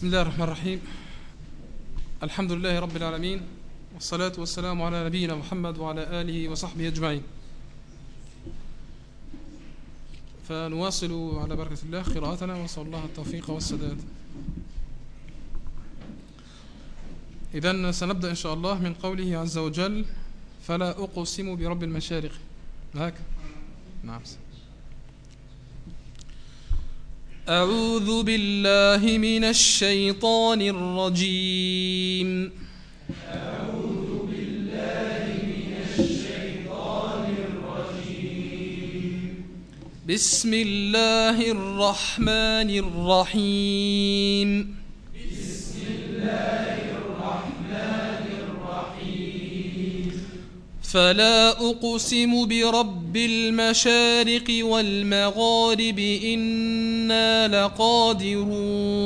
بسم الله الرحمن الرحيم. الحمد لله رب العالمين والصلاة والسلام على نبينا محمد وعلى آله وصحبه أجمعين. فنواصل على بركة الله قراءتنا ونسأل الله التوفيق والسداد. إذن سنبدأ إن شاء الله من قوله عز وجل فلا أقسم برب المشارق. هكذا نعم. أعوذ بالله من الشيطان الرجيم. أعوذ بالله من الشيطان الرجيم بسم الله الرحمن الرحيم. بسم الله الرحمن الرحيم فلا أقسم برب المشارق والمغارب لقادرون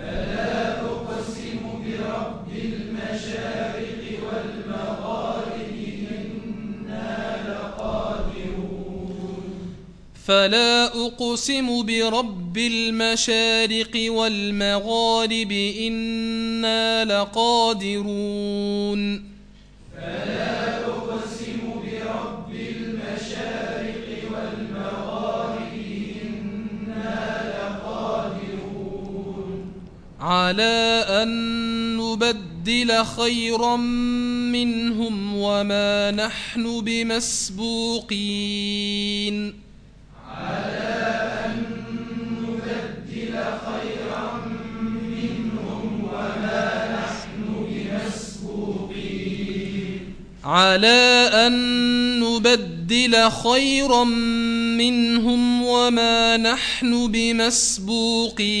فلا أقسم برب المشارق والمغارب إنا لقادرون. فلا أقسم برب المشارق والمغارب إنا لقادرون. فلا على أن نبدل خيرا منهم وما نحن بمسبوقين. على أن نبدل خيرا منهم وما نحن بمسبوقين. على أن نبدل خيرا منهم وما نحن بمسبوقين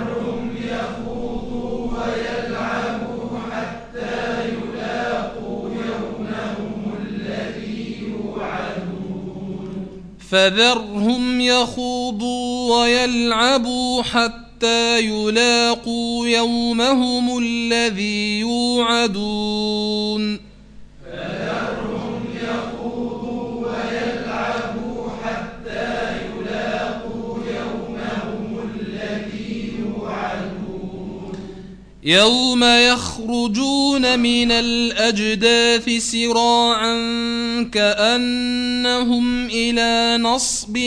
فذرهم يخوضوا ويلعبوا حتى يلاقوا يومهم الذي يوعدون. فذرهم يوم يخرجون من الأجداث سراعا كأنهم إلى نصب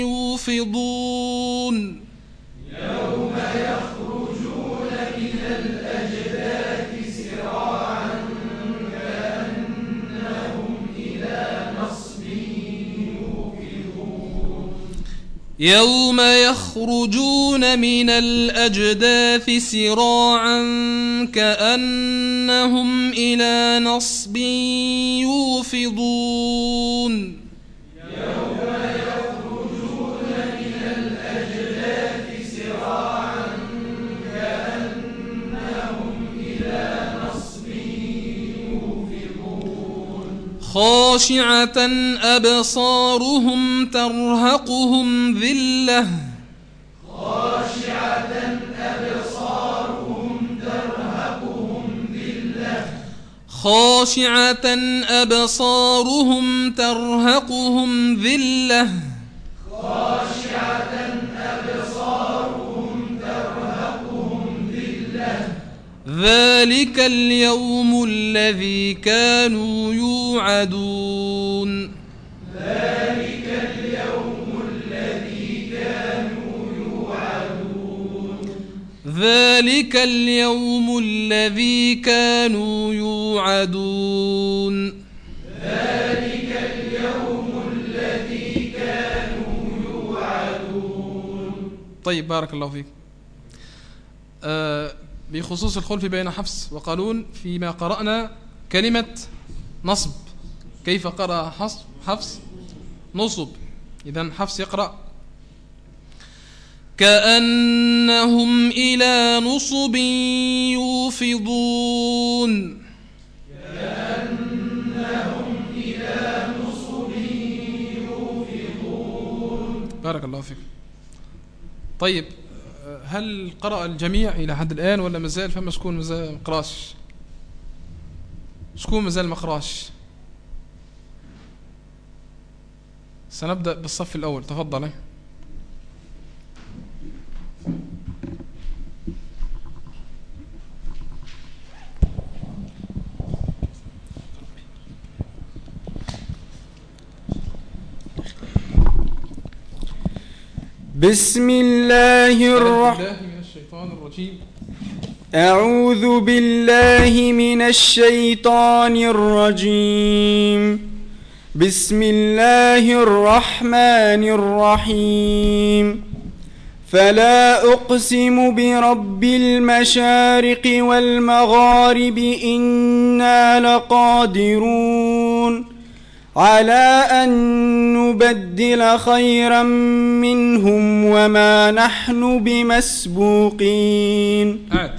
يوفضون يوم يخرجون يوم يخرجون من الأجداث سراعا كأنهم إلى نصب يوفضون خاشعة أبصارهم ترهقهم ذلة. خاشعة أبصارهم ترهقهم ذلة. خاشعة أبصارهم ترهقهم ذلة خاشعة ذلك اليوم الذي كانوا يوعدون ذلك اليوم الذي كانوا يوعدون ذلك اليوم الذي كانوا يوعدون ذلك اليوم الذي كانوا يوعدون طيب بارك الله فيك. آه بخصوص الخلف بين حفص وقالون فيما قرأنا كلمة نصب. كيف قرأ حفص؟ نصب. إذا حفص يقرأ. كأنهم إلى نصب يوفضون. كأنهم إلى نصب يوفضون. بارك الله فيك. طيب. هل قرأ الجميع إلى حد الآن ولا مازال فما شكون مازال ما قراش شكون مازال ما قراش سنبدأ بالصف الأول. تفضل. بسم الله الرحمن أعوذ بالله من الشيطان الرجيم. بسم الله الرحمن الرحيم. فلا أقسم برب المشارق والمغارب إنا لقادرون. على أن نبدل خيرا منهم وما نحن بمسبوقين. عاد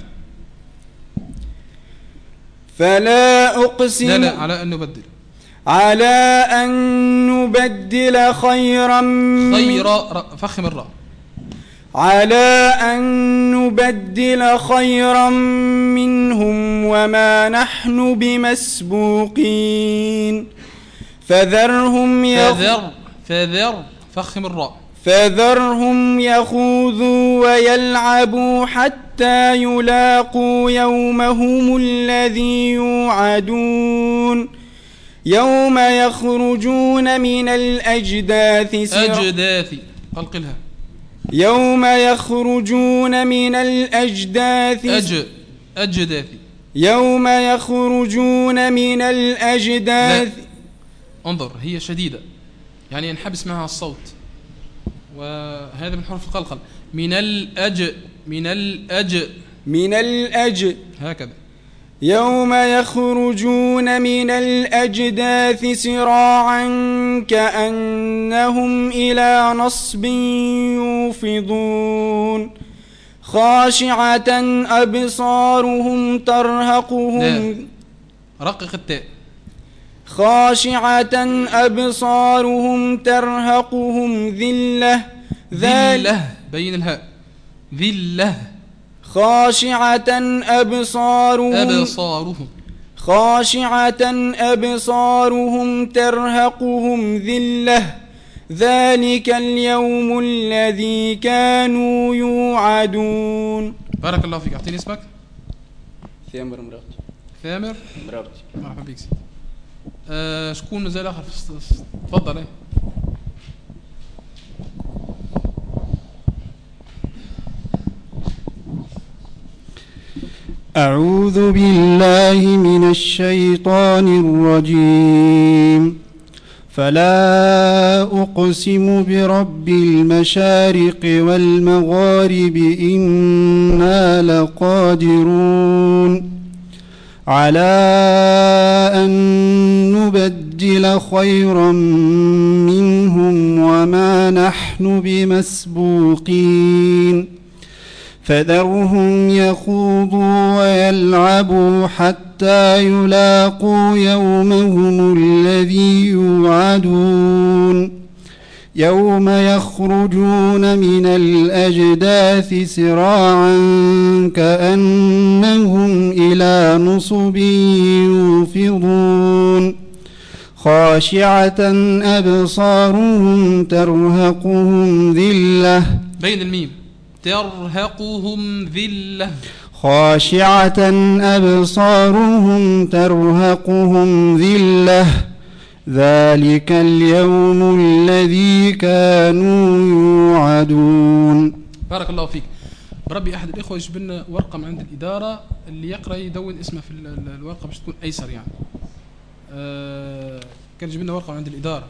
فلا أقسم لا لا على أن نبدل. على أن نبدل خيرا خيرا فخم الراء على أن نبدل خيرا منهم وما نحن بمسبوقين. فذرهم فذر فذر فخم الراء. فذرهم يخوضوا ويلعبوا حتى يلاقوا يومهم الذي يوعدون. يوم يخرجون من الأجداث أجداث قلقلها يوم يخرجون من الأجداث أج أجداث. يوم يخرجون من الأجداث لا. انظر هي شديدة. يعني ينحبس معها الصوت. وهذا من حروف القلقل. من الأج من الأج. من الأج. هكذا. يوم يخرجون من الأجداث سراعا كأنهم إلى نصب يوفضون. خاشعة أبصارهم ترهقهم. رقق التاء. خاشعة أبصارهم ترهقهم ذلة. ذلة بين الهاء. ذلة. خاشعة أبصارهم أبصارهم. خاشعة أبصارهم ترهقهم ذلة. ذلك اليوم الذي كانوا يوعدون. بارك الله فيك. أعطيني اسمك. ثامر مرابطي ثامر؟ مرابطي مرحبا بك. سيدي آه شكون مازال آخر تفضل إيه. أعوذ بالله من الشيطان الرجيم. فلا أقسم برب المشارق والمغارب إنا لقادرون. على أن نبدل خيرا منهم وما نحن بمسبوقين. فذرهم يخوضوا ويلعبوا حتى يلاقوا يومهم الذي يوعدون. يوم يخرجون من الأجداث سراعا كأنهم إلى نصب يوفضون خاشعة أبصارهم ترهقهم ذلة. بين الميم. ترهقهم ذلة. خاشعة أبصارهم ترهقهم ذلة. ذلك اليوم الذي كانوا يوعدون. بارك الله فيك. بربي أحد الإخوة يجيب لنا ورقة من عند الإدارة اللي يقرأ يدون اسمه في الورقة باش تكون أيسر يعني. أه كان يجيب لنا ورقة من عند الإدارة.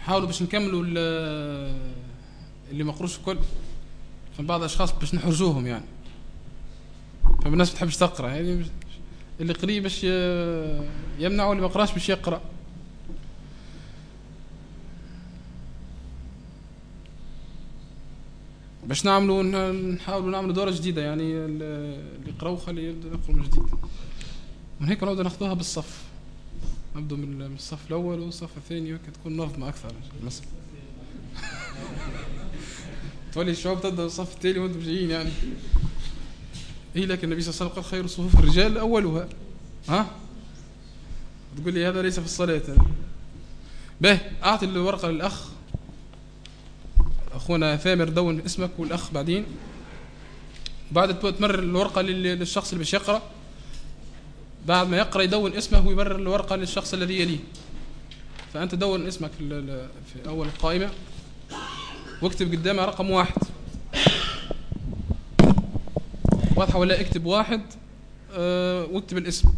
نحاولوا باش نكملوا اللي ما قروش الكل. فبعض الأشخاص باش نحرجوهم يعني. فالناس ما تحبش تقرأ يعني اللي قري باش يمنع واللي ما قراش باش يقرأ. باش نعملوا نحاولوا نعملوا دورة جديدة يعني اللي يقراو خلي يقرأوا من جديد. من هيك نعود ناخذوها بالصف. نبدو من الصف الأول والصف الثاني يمكن تكون نظمة أكثر. مثلا تولي الشعوب تبدأ من الصف الثاني وأنتم جايين يعني. إيه لكن النبي صلى الله عليه وسلم قال خير صفوف الرجال أولها ها؟ تقول لي هذا ليس في الصلاة. به أعطي الورقة للأخ. أخونا ثامر دون اسمك والأخ بعدين. بعد تمرر الورقة للشخص اللي باش يقرأ. بعد ما يقرأ يدون اسمه ويمرر الورقة للشخص الذي يليه. فأنت دون اسمك في, في أول القائمة. واكتب قدامها رقم واحد. واضحة ولا اكتب واحد آه واكتب الاسم.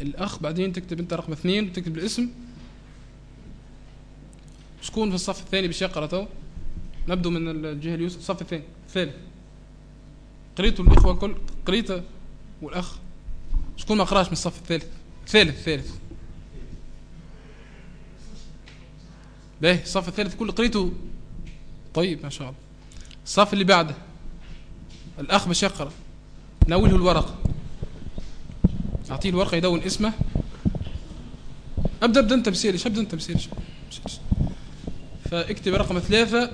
الأخ بعدين تكتب أنت رقم اثنين وتكتب الاسم. شكون في الصف الثاني باش يقرا تو نبدو من الجهة اليسرى الصف الثاني الثالث. قريتوا الإخوة الكل قريت والاخ شكون ما قرأش من الصف الثالث. الثالث الثالث. باهي الصف الثالث كله قريته. طيب ما شاء الله. الصف اللي بعده. الأخ باش يقرأ. ناوله الورقة. أعطيه الورقة يدون اسمه. أبدأ أبدأ أنت بسيرش أبدأ أنت بسيرش. فاكتب رقم ثلاثة.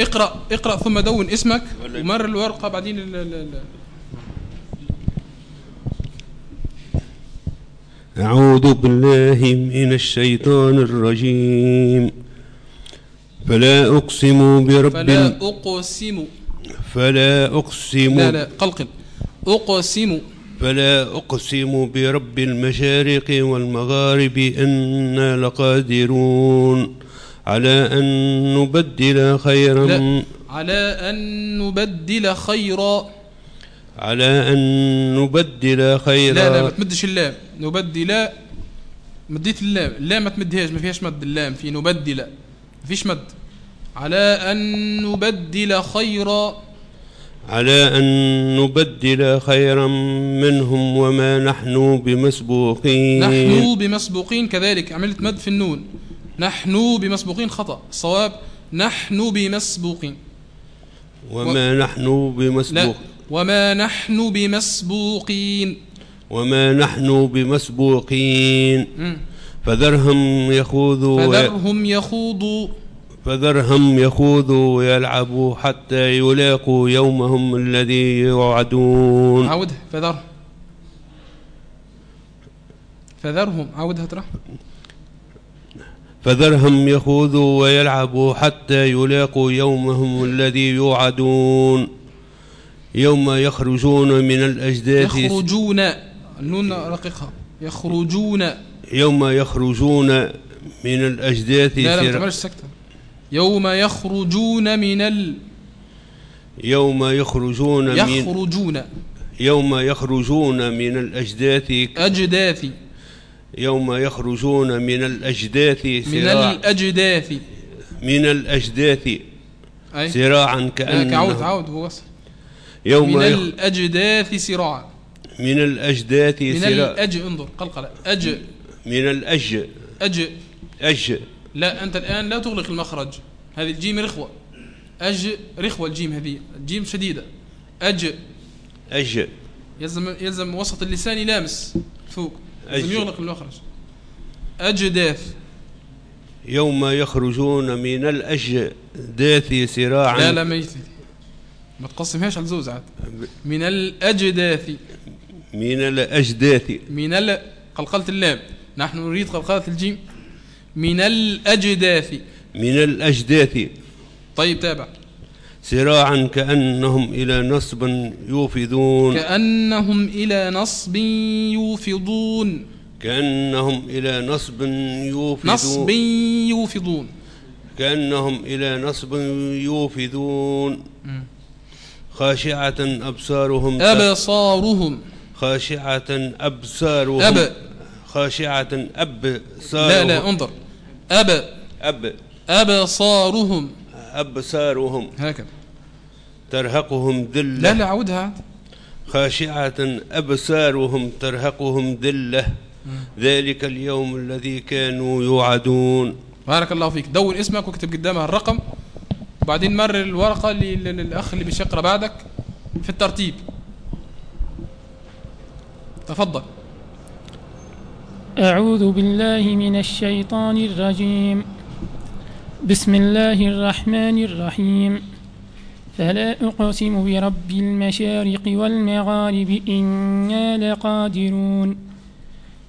اقرأ اقرأ ثم دون اسمك. ومر الورقة بعدين ال ال ال أعوذ بالله من الشيطان الرجيم. فلا أقسم برب فلا أقسم. فلا أقسم لا لا قلقل أقسم. فلا أقسم برب المشارق والمغارب إنا لقادرون. على أن نبدل خيرا. لا على أن نبدل خيرا. على أن نبدل خيرا. لا لا ما تمدش اللام. نبدل مديت اللام. اللام ما تمدهاش ما فيهاش مد. اللام في نبدل. ما فيش مد. على أن نبدل خيرا. على أن نبدل خيرا منهم وما نحن بمسبوقين. نحن بمسبوقين كذلك. عملت مد في النون. نحن بمسبوقين خطأ. الصواب نحن بمسبوقين. وما و... نحن لا. بمسبوق وما نحن بمسبوقين وما نحن بمسبوقين. فذرهم يخوضوا فذرهم يخوضوا فذرهم يخوضوا ويلعبوا حتى يلاقوا يومهم الذي يوعدون عودها فذرهم فذرهم عودها ترى فذرهم يخوضوا ويلعبوا حتى يلاقوا يومهم الذي يوعدون يوم يخرجون من الأجداث. يخرجون النون رقيقها يخرجون. يوم يخرجون من الأجداث. لا لا ما سكتة. يوم يخرجون من ال يوم يخرجون من يخرجون. يوم يخرجون من الأجداث. أجداث. يوم يخرجون من الأجداث. من الأجداث. من الأجداث. سراعا لا، كأن كعود عود هو وصل يوم من يخ الأجداث سراعا. من الأجداث من سراع الأج انظر قلقلة. أج. من الأج. أج. أج. لا أنت الآن لا تغلق المخرج. هذه الجيم رخوة. أج رخوة الجيم هذه. الجيم شديدة. أج. أج. يلزم يلزم وسط اللسان يلامس فوق. لازم. يغلق المخرج. أجداث. يوم يخرجون من الأجداث سراعا. لا لا ما ما تقسمهاش على الزوز عاد. من الأجداث. من الأجداث. من ال قلقلة اللام. نحن نريد قلقلة الجيم. من الأجداث. من الأجداث. طيب تابع. سراعا كأنهم إلى نصب يوفدون. كأنهم إلى نصب يوفضون. كأنهم إلى نصب يوفدون. نصب يوفضون. كأنهم إلى نصب يوفدون. خاشعة أبصارهم أبصارهم. خاشعة أبصارهم أب. خاشعة أبصارهم. لا لا انظر. أب. أب. أبصارهم. أبصارهم. هكذا. ترهقهم ذلة. لا لا عودها. خاشعة أبصارهم ترهقهم ذلة. ذلك اليوم الذي كانوا يوعدون. بارك الله فيك. دون اسمك واكتب قدامها الرقم. وبعدين مرر الورقة لل- للأخ اللي يقرأ بعدك في الترتيب. تفضل. أعوذ بالله من الشيطان الرجيم. بسم الله الرحمن الرحيم. فلا أقسم برب المشارق والمغارب إنا لقادرون.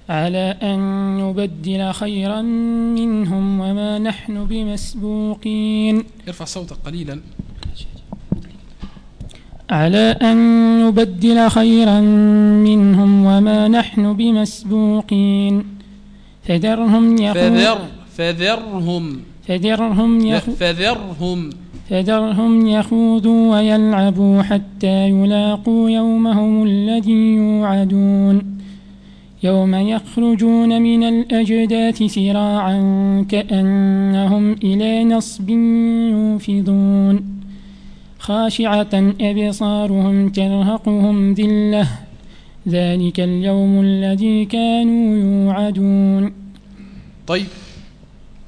على أن نبدل خيرا منهم وما نحن بمسبوقين. ارفع صوتك قليلا. على أن نبدل خيرا منهم وما نحن بمسبوقين. فذرهم يخوضوا فذر فذرهم. فذرهم لا، يخ... فذرهم. فذرهم يخوضوا ويلعبوا حتى يلاقوا يومهم الذي يوعدون. يوم يخرجون من الأجداث سراعا كأنهم إلى نصب يوفضون. خاشعة أبصارهم ترهقهم ذلة. ذلك اليوم الذي كانوا يوعدون. طيب.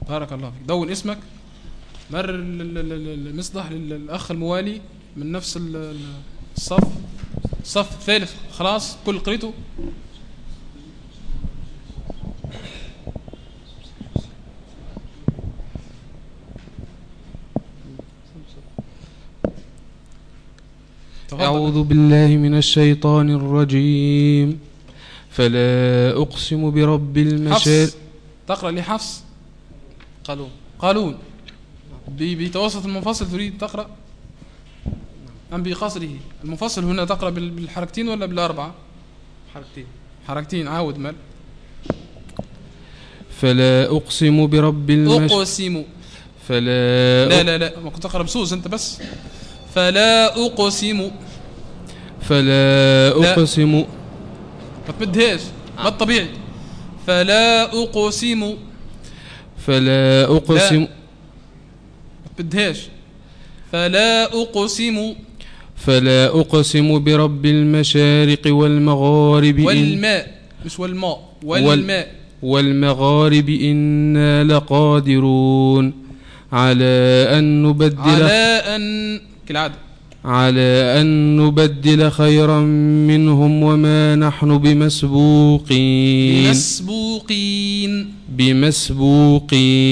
بارك الله فيك. دون اسمك. ال- المصدح للأخ الموالي من نفس ال- ال- الصف. الصف الثالث خلاص. كل قريته. أعوذ بالله من الشيطان الرجيم. فلا أقسم برب المشارق حفص. تقرأ لي حفص. قالون. قالون. ب- بتوسط المنفصل تريد تقرأ؟ أم بقصره. المنفصل هنا تقرأ بال- بالحركتين ولا بالأربعة؟ حركتين. حركتين. عاود مال. فلا أقسم برب المشارق أقسم. فلا لا لا لا. ما كنت أقرأ بسوس أنت بس. فلا أقسم فلا لا. أقسم. ما تمدهاش ما الطبيعي. فلا أقسم. فلا أقسم. ما تمدهاش فلا أقسم. فلا أقسم برب المشارق والمغارب والماء. مش والماء. والماء. والمغارب إنا لقادرون. على أن نبدل على أن كالعادة. على أن نبدل خيرا منهم وما نحن بمسبوقين. مسبوقين بمسبوقين.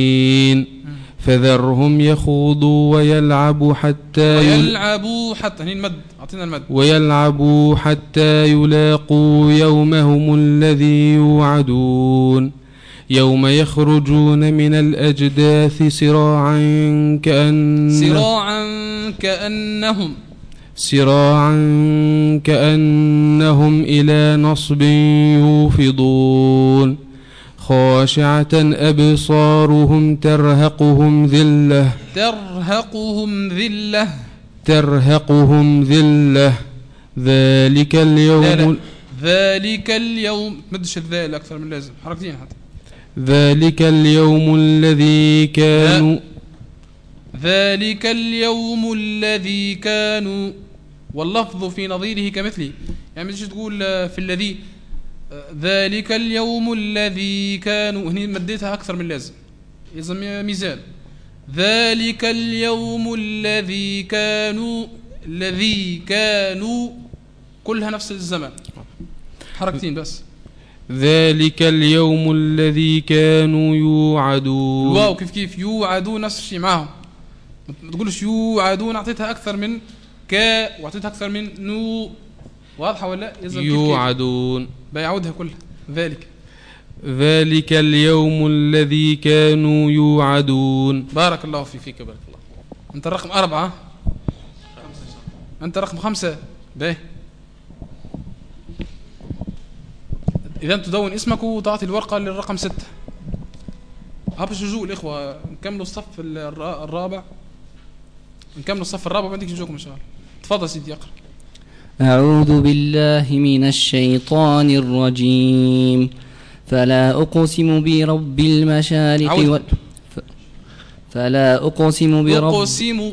فذرهم يخوضوا ويلعبوا حتى يل ويلعبوا حتى هني المد. أعطينا المد. ويلعبوا حتى يلاقوا يومهم الذي يوعدون. يوم يخرجون من الأجداث سراعا كأن سراعا كأنهم سراعا كأنهم إلى نصب يوفضون. خاشعة أبصارهم ترهقهم ذلة. ترهقهم ذلة. ترهقهم ذلة. ذلك اليوم ذلك اليوم تمدش الذال أكثر من لازم حركتين حتى. ذلك اليوم الذي كانوا ذلك اليوم الذي كانوا واللفظ في نظيره كمثله يعني مش تقول آه، في الذي آه، ذلك اليوم الذي كانوا هني مديتها أكثر من لازم. إذا ميزان. ذلك اليوم الذي كانوا الذي كانوا كلها نفس الزمن. حركتين بس. ذلك اليوم الذي كانوا يوعدون. الواو كيف كيف؟ يوعدون نفس الشيء معاهم. ما تقولش يوعدون أعطيتها أكثر من كا وأعطيتها أكثر من نو. واضحة ولا. يوعدون. بيعودها كلها. ذلك. ذلك اليوم الذي كانوا يوعدون. بارك الله فيك فيك بارك الله. أنت الرقم أربعة. أنت رقم خمسة. باهي اذا تدون اسمك وتعطي الورقة للرقم ستة. هبش رجوع الإخوة. نكملوا الصف الر- الرابع. نكملوا الصف الرابع وبعدين نجوكم إن شاء الله. تفضل سيدي اقرأ. أعوذ بالله من الشيطان الرجيم. فلا أقسم برب المشارق. وال... فلا أقسم برب أقسم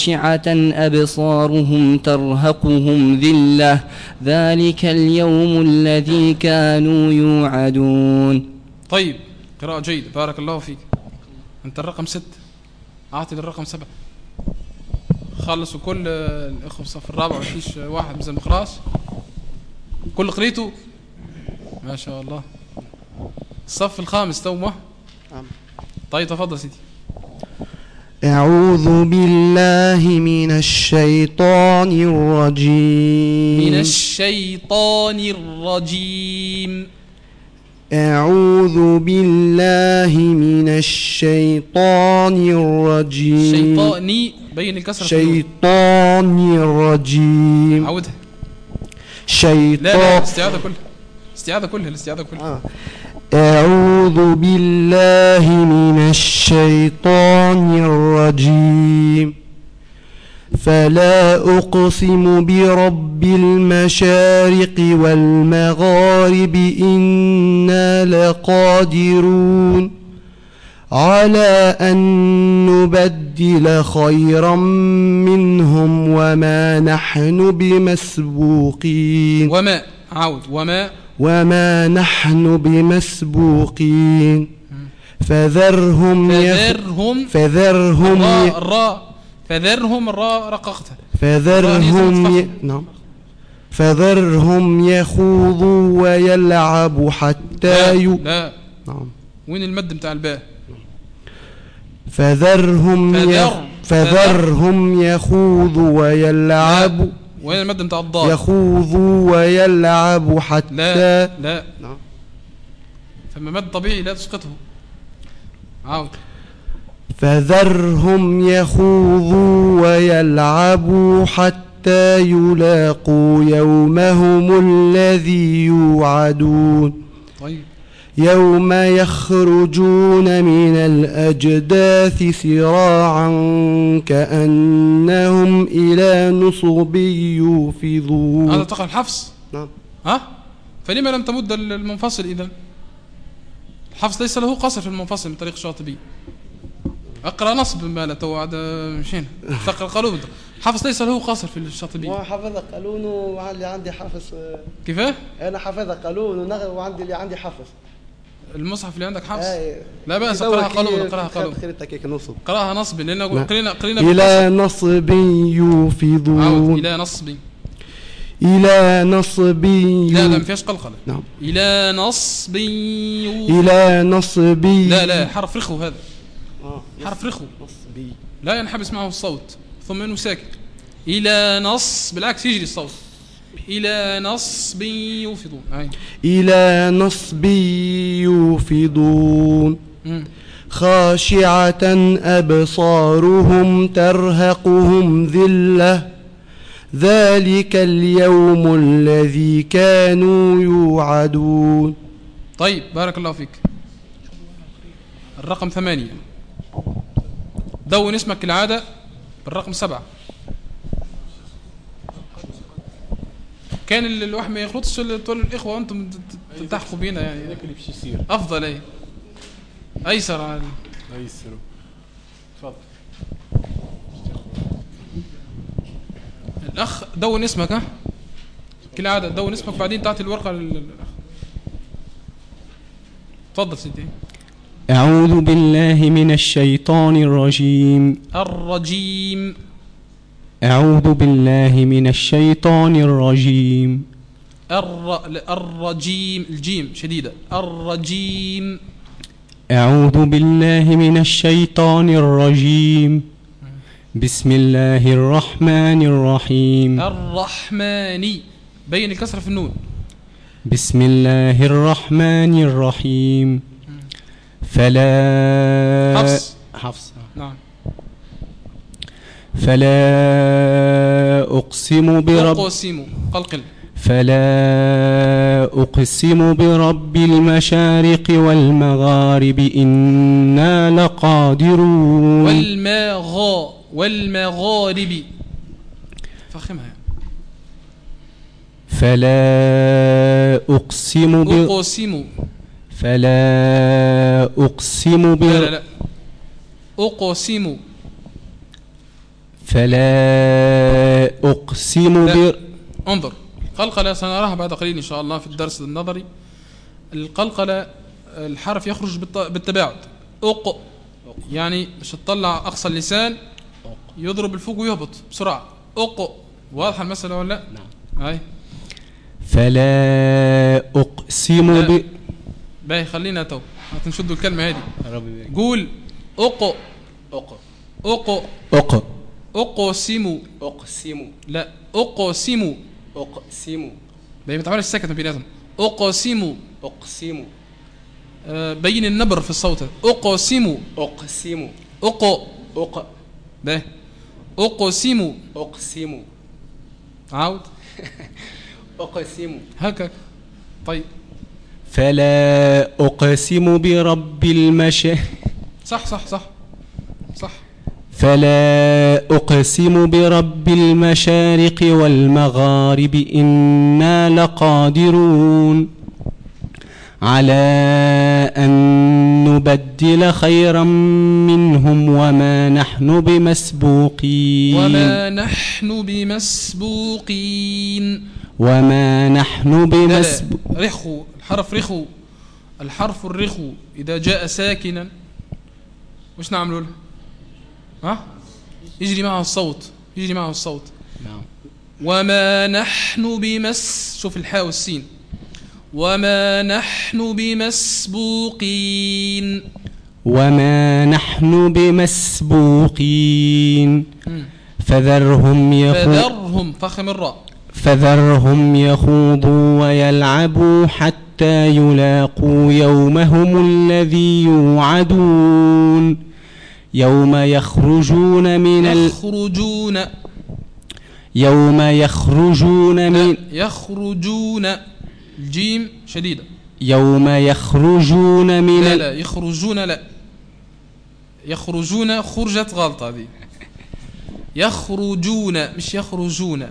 خاشعة أبصارهم ترهقهم ذلة ذلك اليوم الذي كانوا يوعدون. طيب قراءة جيدة. بارك الله فيك. أنت الرقم ست أعطي للرقم سبعة. خلصوا كل الإخوة في الصف الرابع مفيش واحد مثل مخراس كل قريته ما شاء الله. الصف الخامس تومة. طيب تفضل سيدي. أعوذ بالله من الشيطان الرجيم. من الشيطان الرجيم. أعوذ بالله من الشيطان الرجيم. شيطاني بين النون. شيطان الرجيم. عودها لا لا شيطان الاستعاذة كلها استعاذة كلها الاستعاذة كلها آه. أعوذ بالله من الشيطان الرجيم. فلا أقسم برب المشارق والمغارب إنا لقادرون على أن نبدل خيرا منهم وما نحن بمسبوقين. وما عود وما وما نحن بمسبوقين فذرهم. فذرهم فذرهم. الراء الراء فذرهم الراء رققتها فذرهم ي... نعم فذرهم يخوضوا ويلعبوا حتى ي... لا نعم وين المد بتاع الباء فذرهم فذر. يخ... فذرهم يخوضوا ويلعبوا وين المد بتاع الضاد يخوضوا ويلعبوا حتى لا لا. نعم. فما مد طبيعي لا تسقطه. عود فذرهم يخوضوا ويلعبوا حتى يلاقوا يومهم الذي يوعدون. طيب. يوم يخرجون من الأجداث سراعا كأنهم إلى نصب هذا يوفضون تقرأ الحفص نعم. ها؟ فلما لم تمد المنفصل إذا الحفص ليس له قصر في المنفصل من طريق الشاطبي. اقرأ نصب ما لا تو عاد مشينا تقرأ قالون حفص ليس له قصر في الشاطبي. حافظ قانون واللي عندي حافظ كيفاه أنا حافظ قانون وعندي اللي عندي حافظ المصحف اللي عندك حفص أي. لا بأس اقرأها قالون اقرأها قالون خيرتك هيك نصب لأن نعم. قرينا قرينا إلى نصب يوفضون. إلى نصب. إلى نصب لا لا ما فيهاش قلقلة. نعم. إلى نصب إلى نصب لا لا حرف رخو هذا. آه حرف رخو. نصبي لا ينحبس معه الصوت ثم إنه ساكن إلى نص بالعكس يجري الصوت. إلى نصب يوفضون. أي. إلى نصب يوفضون. خاشعة أبصارهم ترهقهم ذلة. ذلك اليوم الذي كانوا يوعدون. طيب بارك الله فيك. الرقم ثمانية. دون اسمك كالعادة بالرقم سبعة. كان ال- الواحد ما يخلطش تقول الإخوة أنتم ت- ت- تلتحقوا بينا يعني. اللي باش يصير. أفضل أي. أيسر على يسروا تفضل. الأخ دون اسمك ها؟ كالعادة دون اسمك بعدين تعطي الورقة لل- للأخ تفضل سيدي. أعوذ بالله من الشيطان الرجيم. الرجيم. أعوذ بالله من الشيطان الرجيم. الر... الرجيم الجيم شديدة. الرجيم. أعوذ بالله من الشيطان الرجيم. بسم الله الرحمن الرحيم. الرحمن. بين الكسرة في النون. بسم الله الرحمن الرحيم. فلا حفص. حفص. نعم. فلا أقسم برب أقسم قلقل فلا أقسم برب المشارق والمغارب إنا لقادرون. والمغا والمغارب. فخمها. فلا أقسم ب... أقسم. فلا أقسم لا لا بر... لا. أقسم. فلا أقسم. بر... انظر. قلقلة سنراها بعد قليل إن شاء الله في الدرس النظري. القلقلة الحرف يخرج بالتباعد. أق يعني مش تطلع أقصى اللسان يضرب الفوق ويهبط بسرعة. أق واضحة المسألة ولا لا؟ نعم. هاي فلا أقسم. ب... باهي خلينا تو. هتنشدوا الكلمة هذه. قول أق. أق. أق. أق. أقسم. أقسم. لا أقسم. أقسم. ما تعملش سكت بيناتهم أقسم. أقسم. آه، بين النبر في الصوت. أقسم. أقسم. أق. أق. باهي أقسم. أقسم. عاود. أقسم. هكاك طيب. فلا أقسم برب المشارق صح صح صح. صح. فلا أقسم برب المشارق والمغارب إنا لقادرون على أن نبدل خيرا منهم وما نحن بمسبوقين. وما نحن بمسبوقين. وما نحن بمسبوقين رخو الحرف رخو الحرف الرخو إذا جاء ساكنا وش نعملوا له ها؟ يجري معه الصوت يجري معه الصوت. نعم. وما نحن بمس شوف الحاء والسين. وما نحن بمسبوقين. وما نحن بمسبوقين. فذرهم يخوضوا فذرهم فخم الراء فذرهم يخوضوا ويلعبوا حتى يلاقوا يومهم الذي يوعدون. يوم يخرجون من ال... يخرجون. يوم يخرجون من يخرجون. الجيم شديدة. يوم يخرجون من لا. لا يخرجون لا. يخرجون خرجت غلطة هذه. يخرجون مش يخرجون.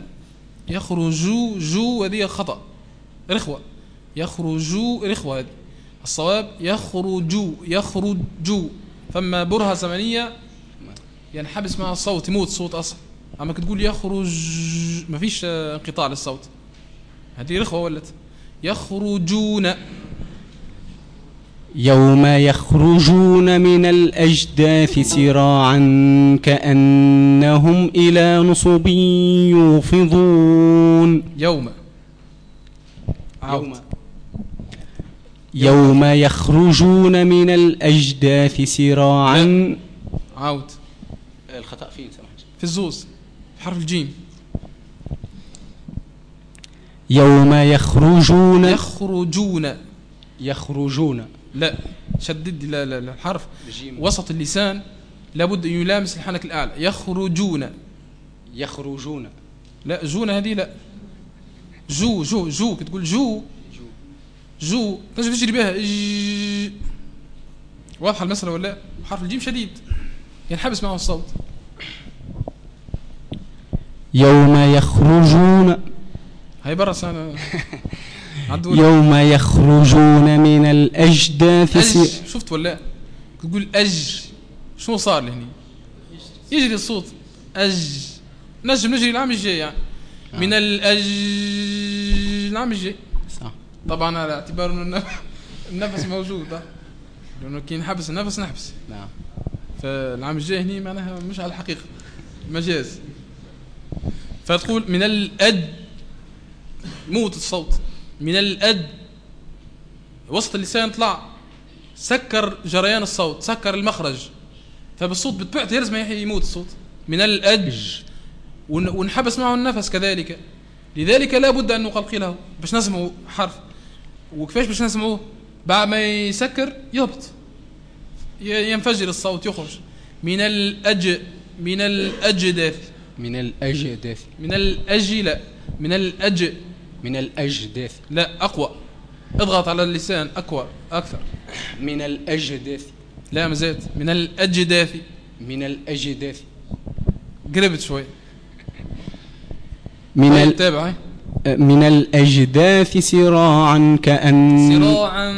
يخرجوا جو هذه خطأ. رخوة. يخرجوا رخوة هذه. الصواب يخرجوا يخرجوا فما برهة زمنية ينحبس مع الصوت يموت الصوت أصلا. أما تقول يخرج ما فيش انقطاع للصوت. هذه رخوة ولت يخرجون. يوم يخرجون من الأجداث سراعا كأنهم إلى نصب يوفضون. يوم. عود. يوم. يوم يخرجون من الأجداث سراعا. عود الخطأ فين سمحت في الزوز في حرف الجيم. يوم يخرجون. يخرجون. يخرجون. لا شدد لا لا لا الحرف الجيم. وسط اللسان لابد أن يلامس الحنك الاعلى يخرجون. يخرجون. لا جون هذه لا. جو جو جو كتقول جو جو تنجم تجري بها واضحة المسألة ولا لا؟ حرف الجيم شديد. ينحبس معه الصوت. يوم يخرجون هاي برا سنة. يوم يخرجون من الأجداث أج. شفت ولا لا؟ تقول أج. شنو صار لهني؟ يجري الصوت. أج. نجم نجري العام الجاي يعني. من الأج العام الجاي. طبعا على اعتبار إنه النف- النفس موجود. لأنه كي نحبس النفس نحبس. نعم. فالعام الجاي هني معناها مش على الحقيقة مجاز. فتقول من الأد موت الصوت. من الأد وسط اللسان طلع سكر جريان الصوت سكر المخرج. فبالصوت بالطبع يلزم يموت الصوت. من الأج ون- ونحبس معه النفس كذلك. لذلك لا بد أن نقلقله باش نسمعوا حرف. وكيفاش باش نسمعوه؟ بعد ما يسكر يهبط. ينفجر الصوت يخرج. من الأج من الأجداث. من الأجداث. من الأج لا من الأج. من الأجداث. لا أقوى. اضغط على اللسان أقوى أكثر. من الأجداث. لا ما زالت من الأجداث. من الأجداث. قربت شوي. من طيب، ال... تابع. من الأجداث سراعا كأن صراعا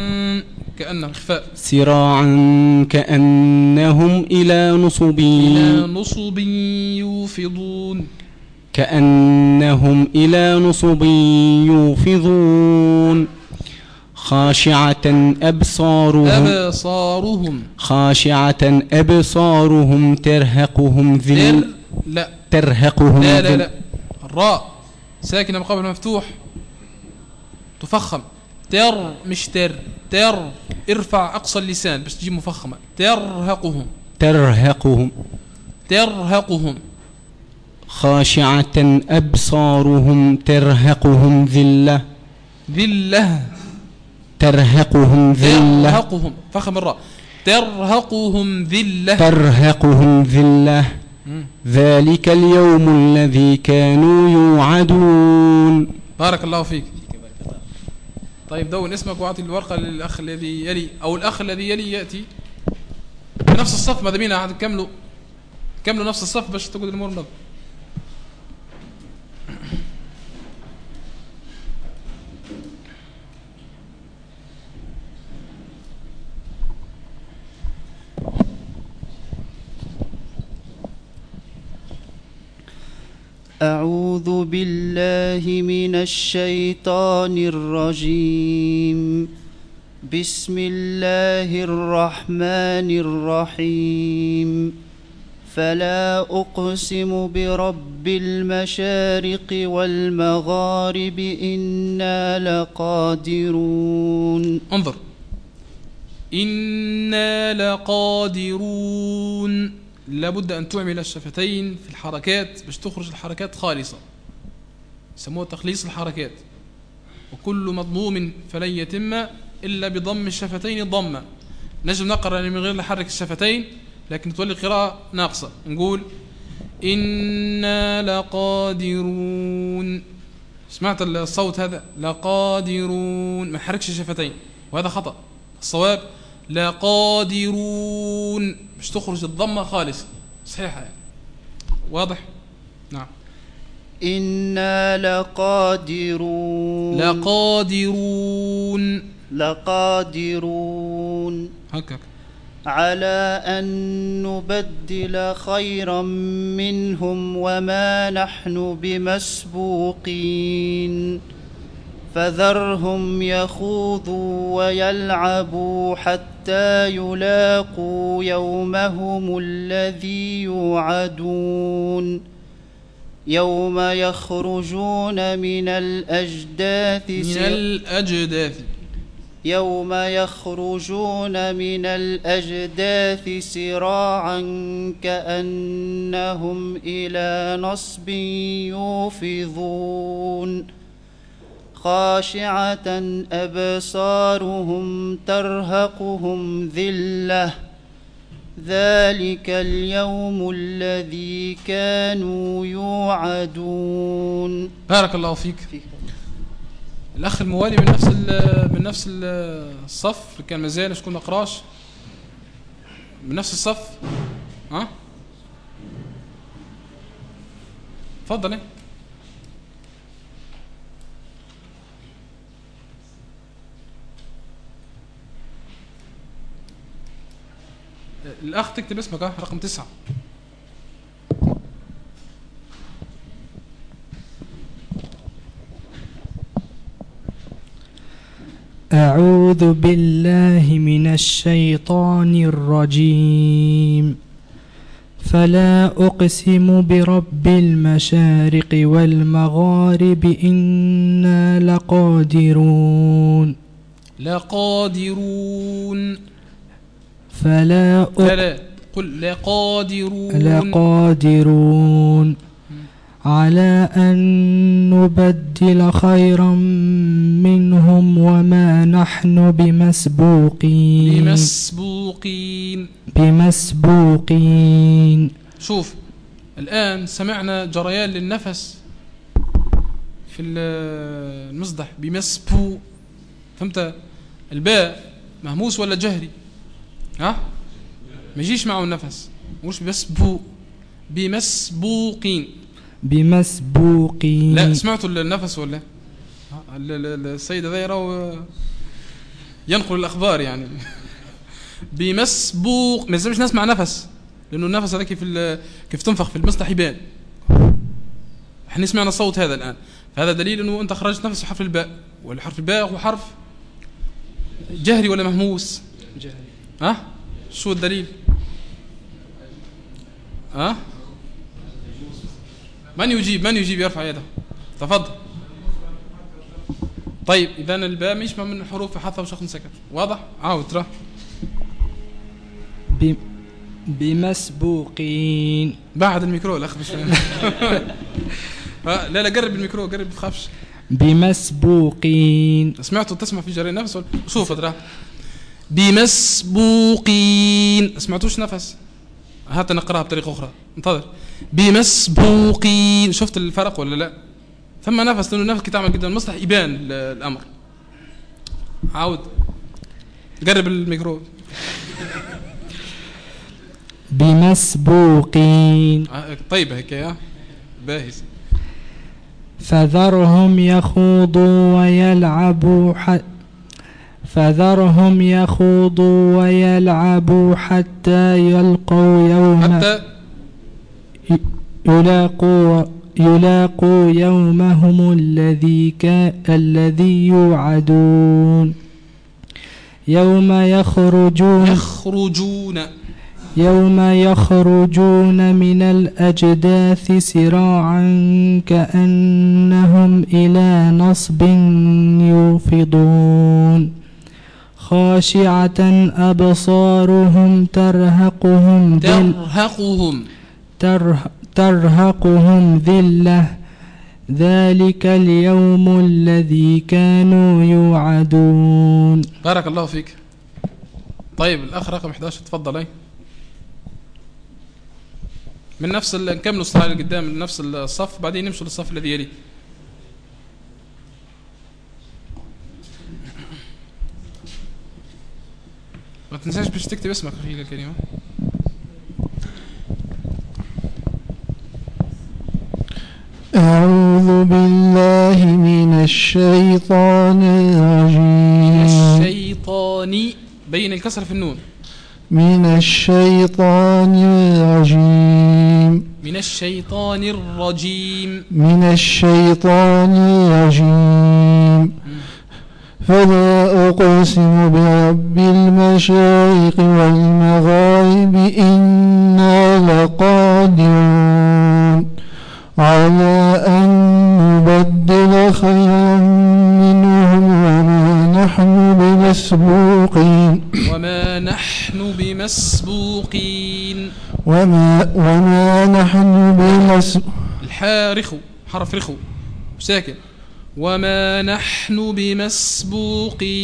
كأنه إخفاء سراعا كأنهم إلى نصب. إلى نصب يوفضون. كأنهم إلى نصب يوفضون. خاشعة أبصارهم أبصارهم. خاشعة أبصارهم ترهقهم تر ذل لا ترهقهم لا لا لا. الراء. ساكنة مقابل مفتوح. تفخم. تر مش تر. تر. ارفع أقصى اللسان بس تجيب مفخمة. ترهقهم. ترهقهم. ترهقهم. خاشعة أبصارهم ترهقهم ذلة. ذلة. ترهقهم ذلة. ترهقهم. فخم الراء. ترهقهم ذلة. ترهقهم ذلة. ذلك اليوم الذي كانوا يوعدون. بارك الله فيك. طيب دون اسمك وأعطي الورقة للأخ الذي يلي أو الأخ الذي يلي يأتي. بنفس الصف ماذا بينا كملوا. كملوا نفس الصف باش تقعد الأمور أعوذ بالله من الشيطان الرجيم. بسم الله الرحمن الرحيم. فلا أقسم برب المشارق والمغارب إنا لقادرون. انظر. إنا لقادرون. لابد أن تعمل الشفتين في الحركات باش تخرج الحركات خالصة. يسموه تخليص الحركات. وكل مضموم فلن يتم إلا بضم الشفتين ضمة نجم نقرأ من غير نحرك الشفتين لكن تولي قراءة ناقصة. نقول إنا لقادرون. سمعت الصوت هذا؟ لقادرون. ما نحركش الشفتين. وهذا خطأ. الصواب لقادرون. مش تخرج الضمة خالصة صحيحة يعني. واضح؟ نعم. إنا لقادرون. لقادرون. لقادرون. هكذا على أن نبدل خيرا منهم وما نحن بمسبوقين. فذرهم يخوضوا ويلعبوا حتى يلاقوا يومهم الذي يوعدون. يوم يخرجون من الأجداث من الأجداث. يوم يخرجون من الأجداث سراعا كأنهم إلى نصب يوفضون. خاشعة أبصارهم ترهقهم ذلة. ذلك اليوم الذي كانوا يوعدون. بارك الله فيك. الأخ الموالي من نفس من نفس ال- الصف اللي كان مازال شكون ما قراش. من نفس الصف. ها؟ تفضل إيه. الأخ تكتب اسمك ها؟ رقم تسعة. أعوذ بالله من الشيطان الرجيم. فلا أقسم برب المشارق والمغارب إنا لقادرون. لقادرون. فلا أق... لا لا قل لقادرون لقادرون على أن نبدل خيرا منهم وما نحن بمسبوقين. بمسبوقين. بمسبوقين. شوف الآن سمعنا جريان للنفس في ال- المصدح بمسبو. فهمت؟ الباء مهموس ولا جهري؟ ها؟ ما يجيش معه النفس. مش بمسبو بمسبوقين. بمسبوقين. لا سمعتوا النفس ولا؟ ها، ال- ال- ال- السيد هذا يرى ينقل الأخبار يعني. بمسبوق. ما لازمش نسمع نفس. لأنه النفس هذا كيف ال- كيف تنفخ في المسطح يبان إحنا سمعنا الصوت هذا الآن. فهذا دليل أنه أنت خرجت نفس في حرف الباء. والحرف الباء هو حرف جهري ولا مهموس؟ جهري. ها؟ شو الدليل؟ ها؟ من يجيب؟ من يجيب يرفع يده؟ تفضل. طيب إذا الباء مش من الحروف فحثه شخص سكت. واضح؟ عاود ترى ب... بمسبوقين. بعد الميكرو الأخ مش ها، لا لا قرب الميكرو قرب ما تخافش. بمسبوقين. سمعتوا تسمع في جري ولا شوف ترى. بمسبوقين. سمعتوش نفس؟ هات نقراها بطريقة أخرى. انتظر. بمسبوقين. شفت الفرق ولا لا؟ ثم نفس لأنه النفس كي تعمل قدام المصلح يبان ال- الأمر. عاود. قرب الميكرو. بمسبوقين. آه، طيب هيك يا باهز فذرهم يخوضوا ويلعبوا ح... فذرهم يخوضوا ويلعبوا حتى يلقوا يوم حتى يلاقوا يلاقوا يومهم الذي الذي يوعدون. يوم يخرجون يخرجون. يوم يخرجون من الأجداث سراعا كأنهم إلى نصب يوفضون. خاشعة أبصارهم ترهقهم ترهقهم. تره ترهقهم ذلة. ذلك اليوم الذي كانوا يوعدون. بارك الله فيك. طيب الأخ رقم 11 تفضل. أي. من نفس نكملوا الصلاه اللي قدام؟ من نفس الصف؟ بعدين نمشوا للصف الذي يليه ما تنساش باش تكتب اسمك أخي الكريم أعوذ بالله من الشيطان الرجيم. الشيطان بين الكسر في النون. من الشيطان الرجيم. من الشيطان الرجيم. من الشيطان الرجيم. فلا أقسم برب المشارق والمغارب إنا لقادرون على أن نبدل خيرا منهم وما نحن بمسبوقين. وما نحن بمسبوقين. وما, وما نحن بمسبوقين الحاء رخو حرف رخو ساكن. وما نحن بمسبوقين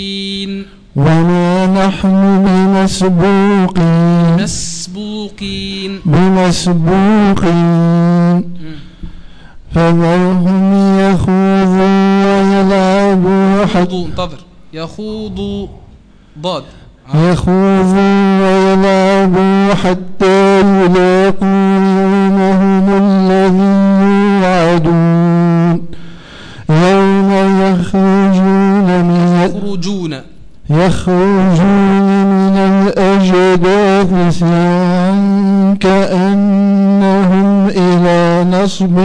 وما نحن بمسبوقين مسبوقين بمسبوقين فذرهم يخوضوا ويلعبوا حتى يخوضوا انتظر يخوضوا ضاد. يخوضوا ويلعبوا حتى يلاقوا يومهم الذي يوعدون يخرجون من الأجداث سراعا كأنهم إلى نصب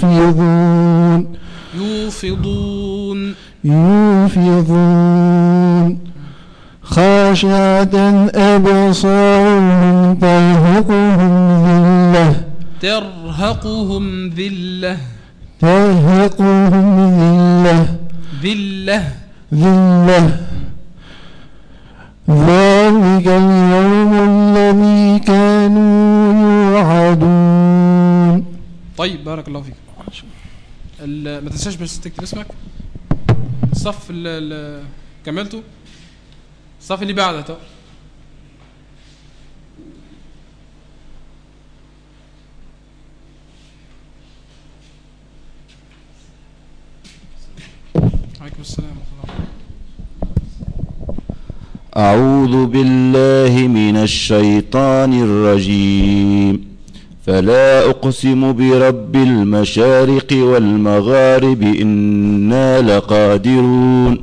يوفضون يوفضون يوفضون خاشعة أبصارهم ترهقهم ذلة. ترهقهم ذلة. ترهقهم ذلة. ذلة. ذلة. ذلك اليوم الذي كانوا يوعدون. طيب بارك الله فيك. ما تنساش بس تكتب اسمك. الصف اللي كملته. الصف اللي بعده طب عليكم السلام ورحمة الله. أعوذ بالله من الشيطان الرجيم. فلا أقسم برب المشارق والمغارب إنا لقادرون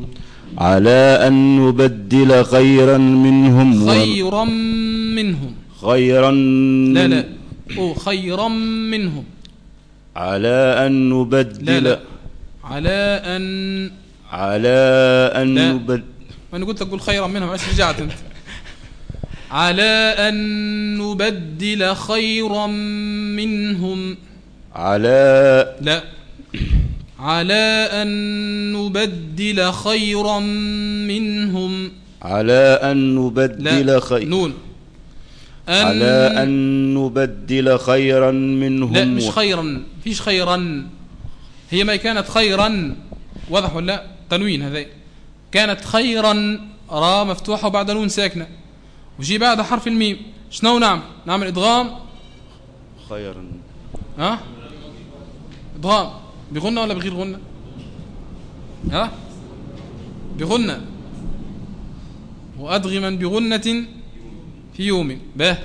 على أن نبدل خيرا منهم خيرا منهم. خيرا لا لا. أو خيرا منهم. على أن نبدل لا لا. على أن على أن. نبدل أنا قلت أقول خيرا منهم عشان رجعت أنت. على أن نبدل خيرا منهم. على لا. على أن نبدل خيرا منهم. على أن نبدل لا. خير نون. أن على أن نبدل خيرا منهم. لا مش خيرا. فيش خيرا. هي ما كانت خيرا. واضح ولا لا؟ تنوين هذا. كانت خيرا. را مفتوحة وبعد نون ساكنة. وجي بعد حرف الميم. شنو نعمل؟ نعمل إدغام. خيرا. ها؟ إدغام. بغنة ولا بغير غنة؟ ها؟ بغنة. وأدغما بغنة في يوم. باه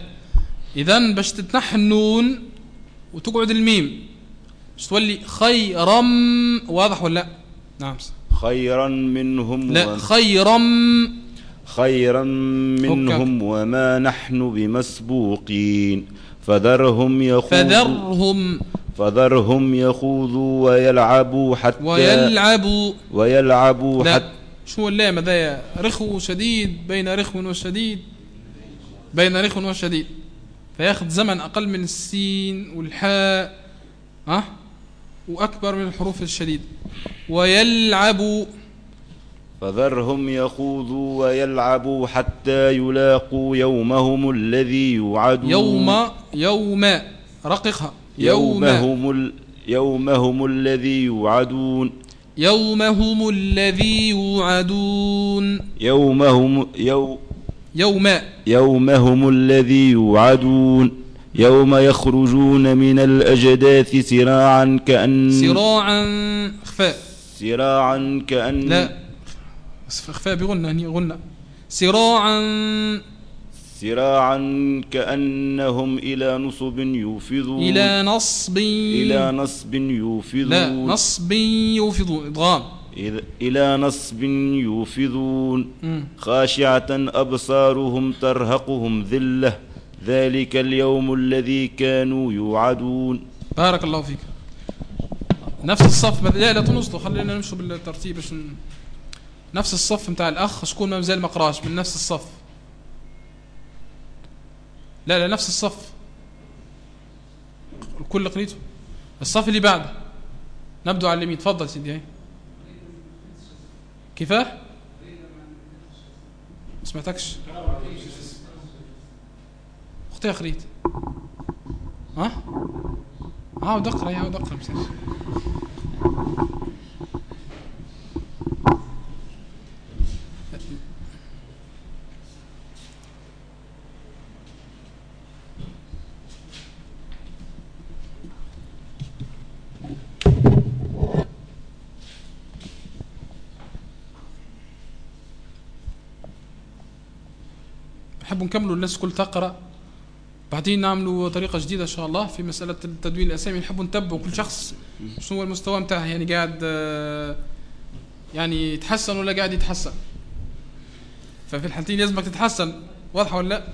إذا باش تتنحى النون وتقعد الميم. باش تولي خيرا. واضح ولا لا؟ نعم. خيرا منهم لا خيرا خيرا منهم وما نحن بمسبوقين. فذرهم يخوضوا فذرهم فذرهم يخوضوا ويلعبوا حتى ويلعبوا. ويلعبوا لا حتى شو اللام هذايا رخو شديد بين رخو وشديد. بين رخو وشديد. فياخذ زمن أقل من السين والحاء. ها؟ وأكبر من الحروف الشديدة. ويلعبوا فذرهم يخوضوا ويلعبوا حتى يلاقوا يومهم الذي يوعدون. يوم يوم رققها. يوم. يومهم ال يومهم الذي يوعدون. يومهم الذي يوعدون. يومهم يو يوم. يومهم الذي يوعدون. يوم يخرجون من الأجداث سراعا كأن سراعا اخفاء سراعا كأن لا. بس اخفاء بغنة هني غنة سراعا. سراعا كأنهم إلى نصب يوفضون. إلى نصب. إلى نصب يوفضون. لا نصب يوفضون. إضغام إلى نصب يوفضون. خاشعة أبصارهم ترهقهم ذلة. ذلك اليوم الذي كانوا يوعدون. بارك الله فيك. نفس الصف لا لا تنصتوا خلينا نمشوا بالترتيب باش نفس الصف نتاع الأخ شكون ما مازال ما قراش من نفس الصف. لا لا نفس الصف. الكل قريته؟ الصف اللي بعده. نبدو على اليمين. تفضل سيدي. هاي. كيفاه؟ سمعتكش. أختي يا خريت. ها؟ عاود اقرا يا عاود اقرا نحب نكملوا الناس كل تقرأ. بعدين نعملوا طريقة جديدة إن شاء الله في مسألة تدوين الأسامي. نحب نتبعوا كل شخص شنو هو المستوى نتاعه؟ يعني قاعد يعني يتحسن ولا قاعد يتحسن؟ ففي الحالتين لازمك تتحسن واضحة ولا لا؟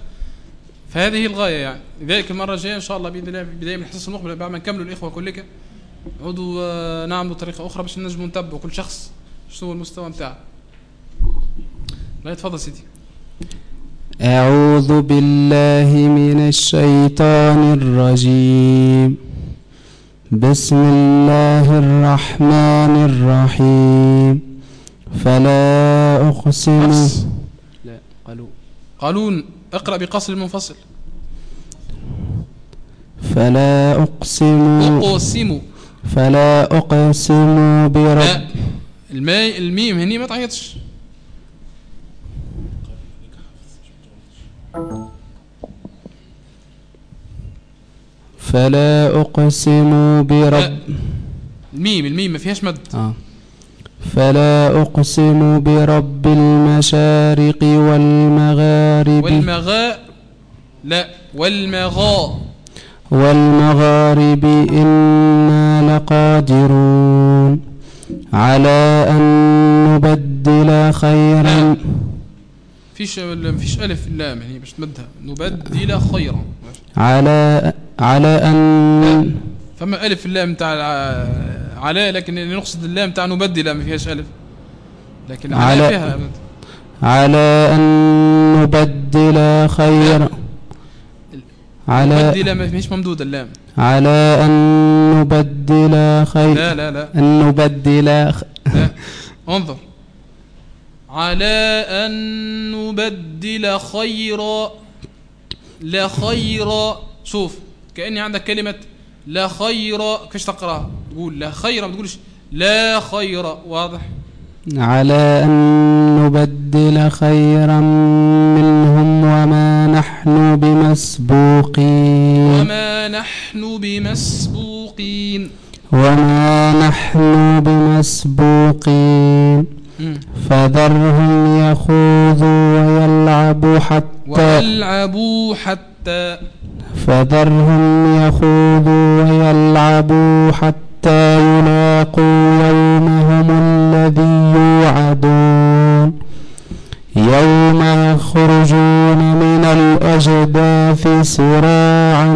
فهذه هي الغاية يعني. لذلك المرة الجاية إن شاء الله بإذن الله بداية من الحصص المقبلة بعد ما نكملوا الإخوة كلك نعودوا نعملوا طريقة أخرى باش نجموا نتبعوا كل شخص شنو هو المستوى نتاعه. لا تفضل سيدي. أعوذ بالله من الشيطان الرجيم. بسم الله الرحمن الرحيم. فلا أقسم. لا قالوا. قالون اقرأ بقصر المنفصل فلا أقسم. أقسم. فلا أقسم برب. الميم هني ما تعيطش. فلا أقسم برب الميم الميم ما فيهاش مد. آه. فلا أقسم برب المشارق والمغارب. والمغاء لا. والمغاء والمغارب إنا لقادرون. على أن نبدل خيرا. فيش فيش ألف اللام يعني باش تمدها. نبدل خيرا. على على أن فما ألف اللام تاع على لكن نقصد اللام تاع نبدل ما فيهاش ألف. لكن على على- فيها على أن نبدل خيرا. على نبدل ما فيش ممدودة اللام. على أن نبدل خير لا لا لا. أن نبدل خ... لا. انظر. على أن نبدل خيرا لا خيرا شوف كأني عندك كلمة لا خير كيفاش تقرأها؟ تقول لا خير ما تقولش لا خير واضح؟ على أن نبدل خيرا منهم وما نحن بمسبوقين. وما نحن بمسبوقين. وما نحن بمسبوقين. فذرهم يخوضوا ويلعبوا حتى ويلعبوا حتى فذرهم يخوضوا ويلعبوا حتى يلاقوا يومهم الذي يوعدون. يوم يخرجون من الأجداث سراعا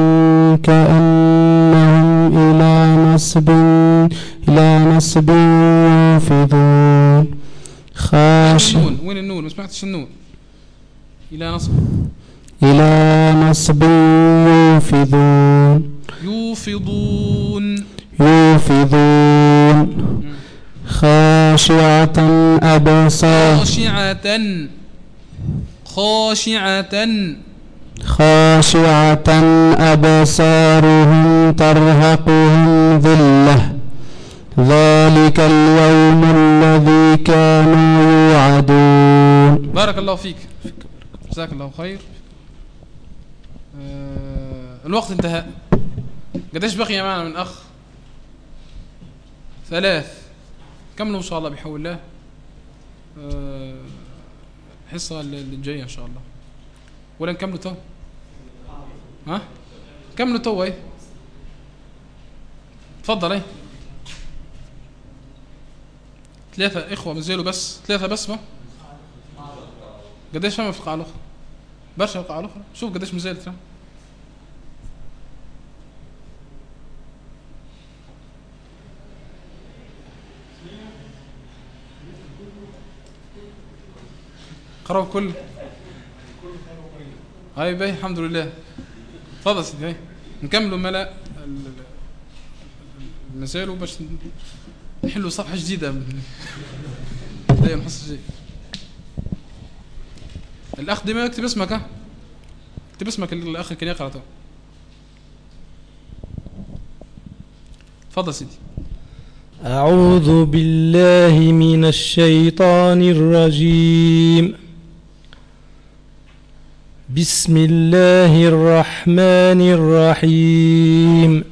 كأنهم إلى نصب إلى نصب يوفضون خاشع النون وين النون؟ ما سمعتش النون إلى نصب. إلى نصب يوفضون. يوفضون. يوفضون. خاشعة أبصار. خاشعة. خاشعة. خاشعة أبصارهم ترهقهم ذلة. ذلك اليوم الذي كانوا يوعدون. بارك الله فيك. جزاك الله خير. آه الوقت انتهى. قديش بقي معنا من أخ. ثلاث. كملوا إن شاء الله بحول الله؟ آه الحصة اللي الجاية إن شاء الله. ولا نكملوا تو ها؟ كملوا تو إيه تفضل إيه. ثلاثة إخوة مازالوا بس ثلاثة بس ما. قديش فما في القاعة الأخرى؟ برشا القاعة الأخرى. شوف قديش مازالت فهم قرأوا كل. هاي باي الحمد لله. تفضل سيدي نكملوا ملا المسائل باش نحلوا صفحة جديدة. لا نحس جديد. الأخ ديما اكتب اسمك ها؟ اكتب اسمك الأخ كان يقرأ تو. تفضل سيدي. أعوذ بالله من الشيطان الرجيم. بسم الله الرحمن الرحيم.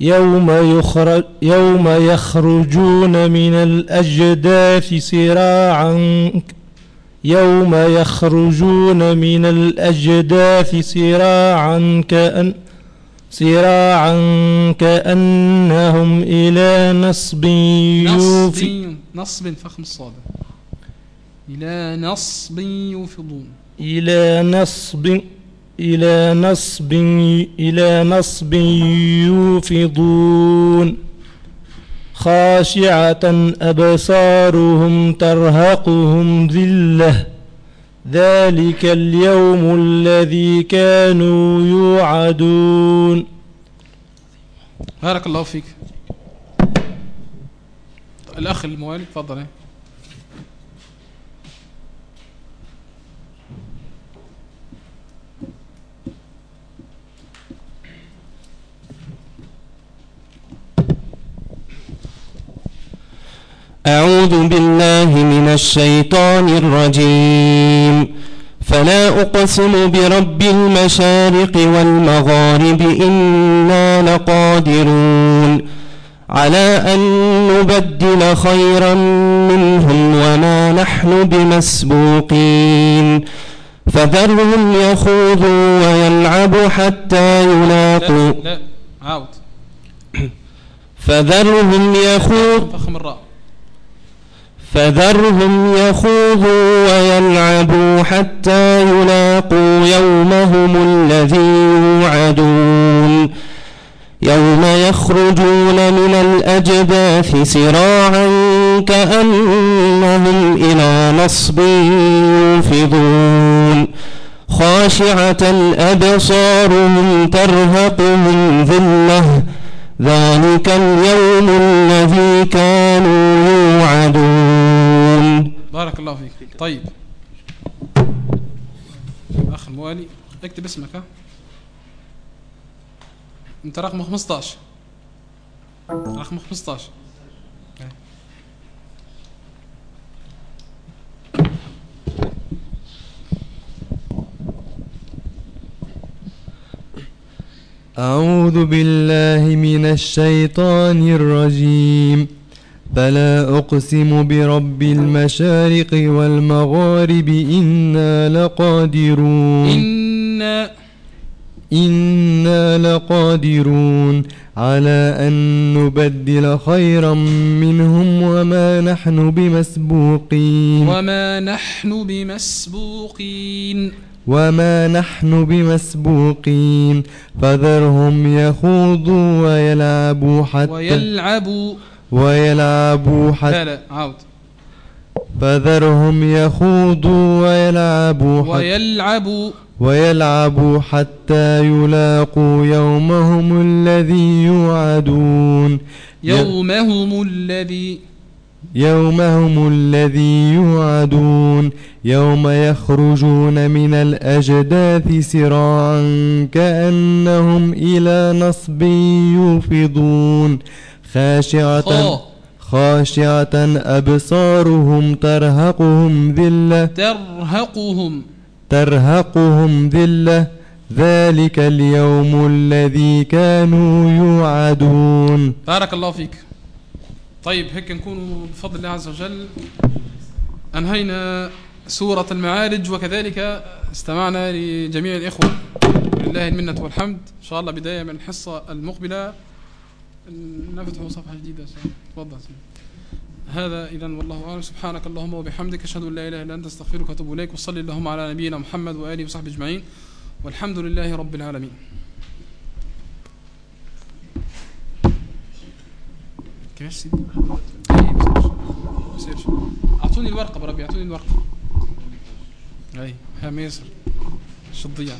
يوم, يخرج يوم يخرجون من الأجداث سراعا. يوم يخرجون من الأجداث سراعا كأن سراعا كأنهم إلى نصب يوفي نصب نصب فخم الصاد إلى نصب يوفضون. إلى نصب إلى نصب إلى نصب يوفضون. خاشعة أبصارهم ترهقهم ذلة. ذلك اليوم الذي كانوا يوعدون. بارك الله فيك. الأخ الموالي تفضل. أعوذ بالله من الشيطان الرجيم فلا أقسم برب المشارق والمغارب إنا لقادرون على أن نبدل خيرا منهم وما نحن بمسبوقين فذرهم يخوضوا ويلعبوا حتى يلاقوا لا لا عاود فذرهم يخوض فخم الراء فذرهم يخوضوا ويلعبوا حتى يلاقوا يومهم الذي يوعدون. يوم يخرجون من الأجداث سراعا كأنهم إلى نصب يوفضون. خاشعة أبصارهم ترهقهم ذلة. ذلك اليوم الذي كانوا يوعدون. بارك الله فيك. طيب. أخ الموالي اكتب اسمك ها؟ أنت رقم 15 رقم 15 أعوذ بالله من الشيطان الرجيم. فلا أقسم برب المشارق والمغارب إنا لقادرون. إنا إنا لقادرون على أن نبدل خيرا منهم وما نحن بمسبوقين. وما نحن بمسبوقين. وما نحن بمسبوقين. فذرهم يخوضوا ويلعبوا حتى ويلعبوا ويلعبوا لا حتى لا عاود. فذرهم يخوضوا ويلعبوا حتى ويلعبوا. ويلعبوا حتى يلاقوا يومهم الذي يوعدون. يومهم الذي يومهم الذي يوعدون. يوم يخرجون من الأجداث سراعا كأنهم إلى نصب يوفضون. خاشعة خا. خاشعة أبصارهم ترهقهم ذلة ترهقهم. ترهقهم ذلة. ذلك اليوم الذي كانوا يوعدون. بارك الله فيك. طيب هيك نكون بفضل الله عز وجل. أنهينا سورة المعارج وكذلك استمعنا لجميع الإخوة. ولله المنة والحمد. إن شاء الله بداية من الحصة المقبلة. نفتح صفحة جديدة تفضل هذا إذا والله أعلم. سبحانك اللهم وبحمدك أشهد أن لا إله إلا أنت أستغفرك وأتوب إليك وصلي اللهم على نبينا محمد وآله وصحبه أجمعين. والحمد لله رب العالمين. كيفاش سيدي؟ أعطوني الورقة بربي أعطوني الورقة. أي ها ميسر شو تضيع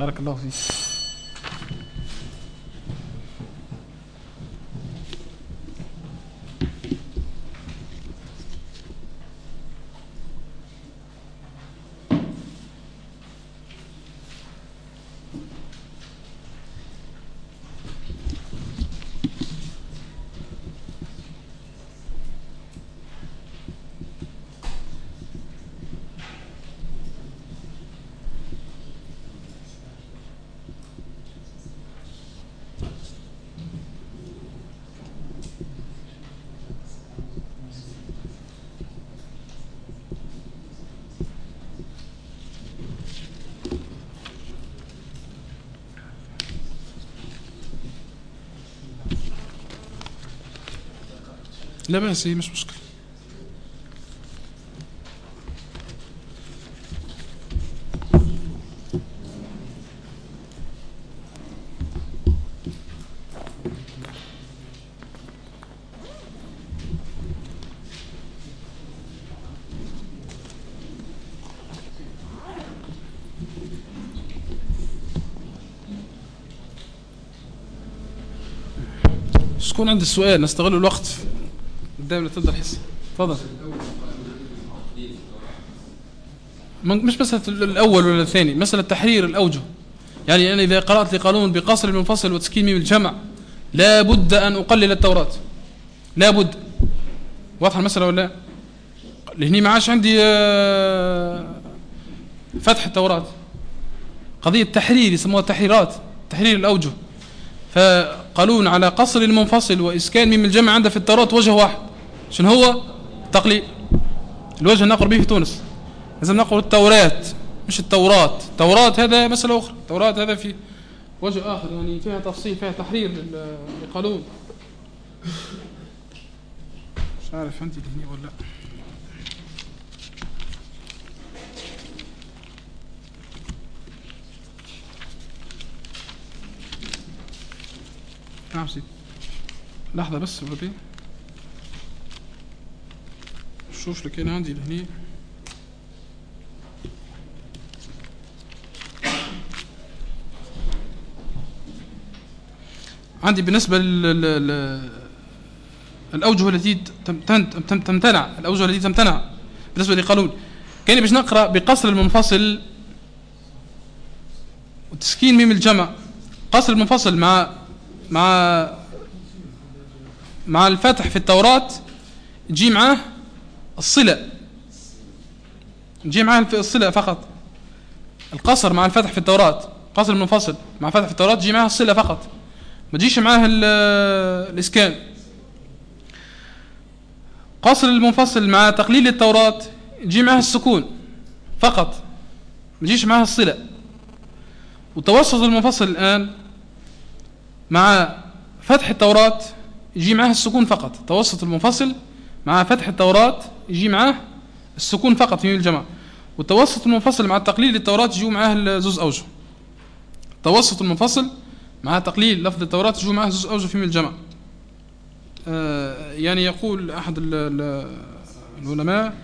بارك الله لا بأس هي مش مشكلة. شكون عند السؤال نستغل الوقت. قدام تبدا الحصه تفضل. مش مسألة الأول ولا الثاني مسألة تحرير الأوجه. يعني أنا إذا قرأت لقانون بقصر المنفصل وتسكين ميم الجمع لا بد أن أقلل التوراة. لا بد. واضحة المسألة ولا لا؟ لهني ما عندي آه، فتح التوراة. قضية تحرير يسموها تحريرات تحرير الأوجه. فقالون على قصر المنفصل وإسكان ميم الجمع عنده في التوراة وجه واحد. شنو هو؟ تقليل الوجه نقر به في تونس. لازم نقول التوراة مش التوراة. التوراة هذا مسألة أخرى. التوراة هذا في وجه آخر يعني فيها تفصيل فيها تحرير لل- للقانون. مش عارف عندي هنا ولا لا. نعم سيدي. لحظة بس ولدي شوف لك أنا عندي هني عندي بالنسبة لل الأوجه التي تم- تم- تم- تمتنع. الأوجه التي تمتنع. بالنسبة لقانون. كان باش نقرأ بقصر المنفصل وتسكين ميم الجمع. قصر المنفصل مع مع مع الفتح في التوراة. تجي معاه. الصلة. تجي معاه الف- الصلة فقط. القصر مع الفتح في التوراة قصر المنفصل مع فتح في التوراة تجي معاه الصلة فقط. ما تجيش معاه ال- الإسكان. قصر المنفصل مع تقليل التوراة يجي معاه السكون فقط. ما تجيش معاه الصلة. وتوسط المنفصل الآن مع فتح التوراة يجي معاه السكون فقط. توسط المنفصل مع فتح التوراة يجي معاه السكون فقط في الجمع والتوسط المنفصل مع تقليل التوراة يجي معاه زوز أوجه. التوسط المنفصل مع تقليل لفظ التوراة يجي معاه زوز أوجه في الجمع آه، يعني يقول أحد ال- ال- العلماء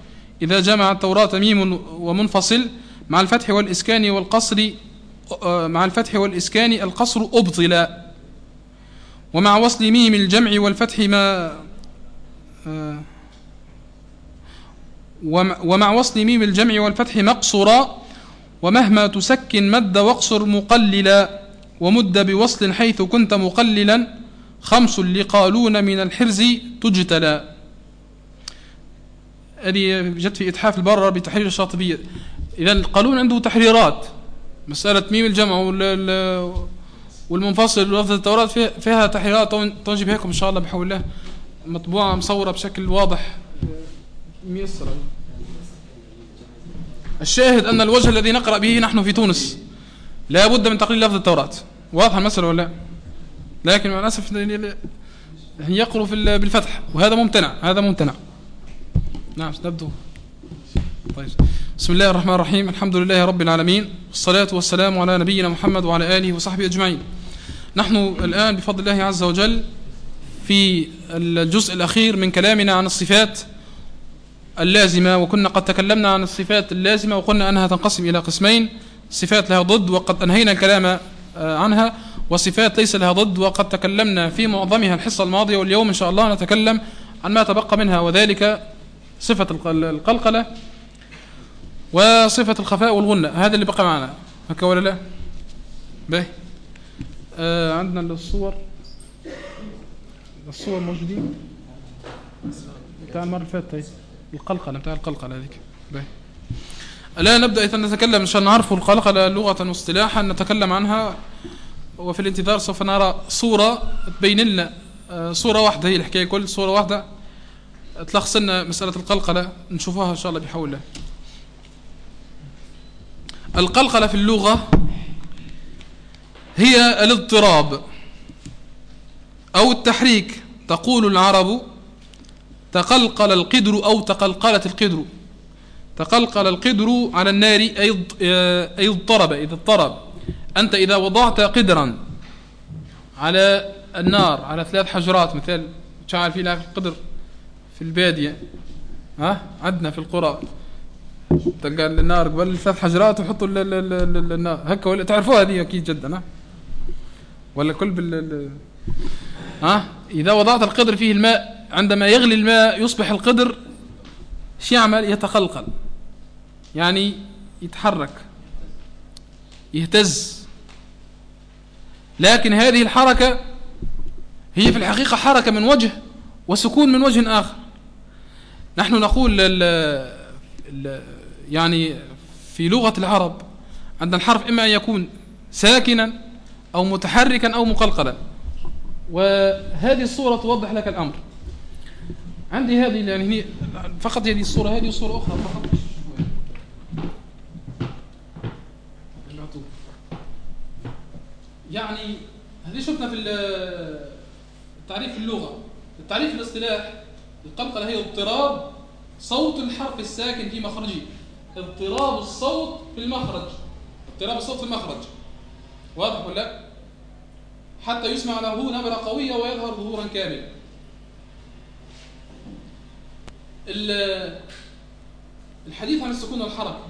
إذا جمع التوراة ميم ومنفصل مع الفتح والإسكان والقصر آه، مع الفتح والإسكان القصر أبطل. ومع وصل ميم الجمع والفتح ما ومع ومع وصل ميم الجمع والفتح مقصورا ومهما تسكن مد واقصر مقللا ومد بوصل حيث كنت مقللا خمس لقالون من الحرز تجتلى. هذه جت في إتحاف البرر بتحرير الشاطبية. إذا القانون عنده تحريرات. مسألة ميم الجمع وال- ال- والمنفصل ولفظ التوراة فيها, تحريرات تنجب لكم إن شاء الله بحول الله. مطبوعة مصورة بشكل واضح. ميسرة الشاهد أن الوجه الذي نقرأ به نحن في تونس لا بد من تقليل لفظ التوراة. واضحة المسألة ولا لا؟ لكن مع الأسف يقروا في ال- بالفتح. وهذا ممتنع. هذا ممتنع. نعم نبدو. طيب. بسم الله الرحمن الرحيم. الحمد لله رب العالمين. والصلاة والسلام على نبينا محمد وعلى آله وصحبه أجمعين. نحن الآن بفضل الله عز وجل في الجزء الأخير من كلامنا عن الصفات اللازمة وكنا قد تكلمنا عن الصفات اللازمة وقلنا أنها تنقسم إلى قسمين. صفات لها ضد وقد أنهينا الكلام آه، عنها وصفات ليس لها ضد وقد تكلمنا في معظمها الحصة الماضية واليوم إن شاء الله نتكلم عن ما تبقى منها وذلك صفة الق- القلقلة وصفة الخفاء والغنة هذا اللي بقى معنا. هكا ولا لا؟ باهي. آه عندنا الصور. الصور موجودين؟ بتاع المرة اللي فاتت هي. القلقلة بتاع القلقلة هذيك. الآن نبدأ إذا نتكلم عشان نعرف القلقلة لغة واصطلاحا نتكلم عنها. وفي الانتظار سوف نرى صورة تبين لنا آه، صورة واحدة هي الحكاية كل صورة واحدة. تلخص لنا مسألة القلقلة نشوفها إن شاء الله بحول الله. القلقلة في اللغة هي الاضطراب. أو التحريك تقول العرب تقلقل القدر أو تقلقلت القدر. تقلقل القدر على النار أي اض- آه، اضطرب إذا اضطرب. أنت إذا وضعت قدرا على النار على ثلاث حجرات مثل فينا في القدر في البادية ها؟ عندنا في القرى. تلقى النار قبل ثلاث حجرات ال- النار. هكا ولا تعرفوها هذه أكيد جدا ولا كل بال ال- ها؟ إذا وضعت القدر فيه الماء عندما يغلي الماء يصبح القدر شو يعمل يتقلقل. يعني يتحرك يهتز. لكن هذه الحركة هي في الحقيقة حركة من وجه وسكون من وجه آخر. نحن نقول ال ال يعني في لغة العرب عندنا الحرف إما أن يكون ساكنا أو متحركا أو مقلقلا. وهذه الصورة توضح لك الأمر. عندي هذه يعني فقط هذه الصورة هذه صورة أخرى فقط. يعني هذه شفنا في التعريف اللغة التعريف الاصطلاح القلقلة هي اضطراب صوت الحرف الساكن في مخرجه. اضطراب الصوت في المخرج. اضطراب الصوت في المخرج. واضح ولا؟ حتى يسمع له نبرة قوية ويظهر ظهورا كاملا. الحديث عن السكون والحركة.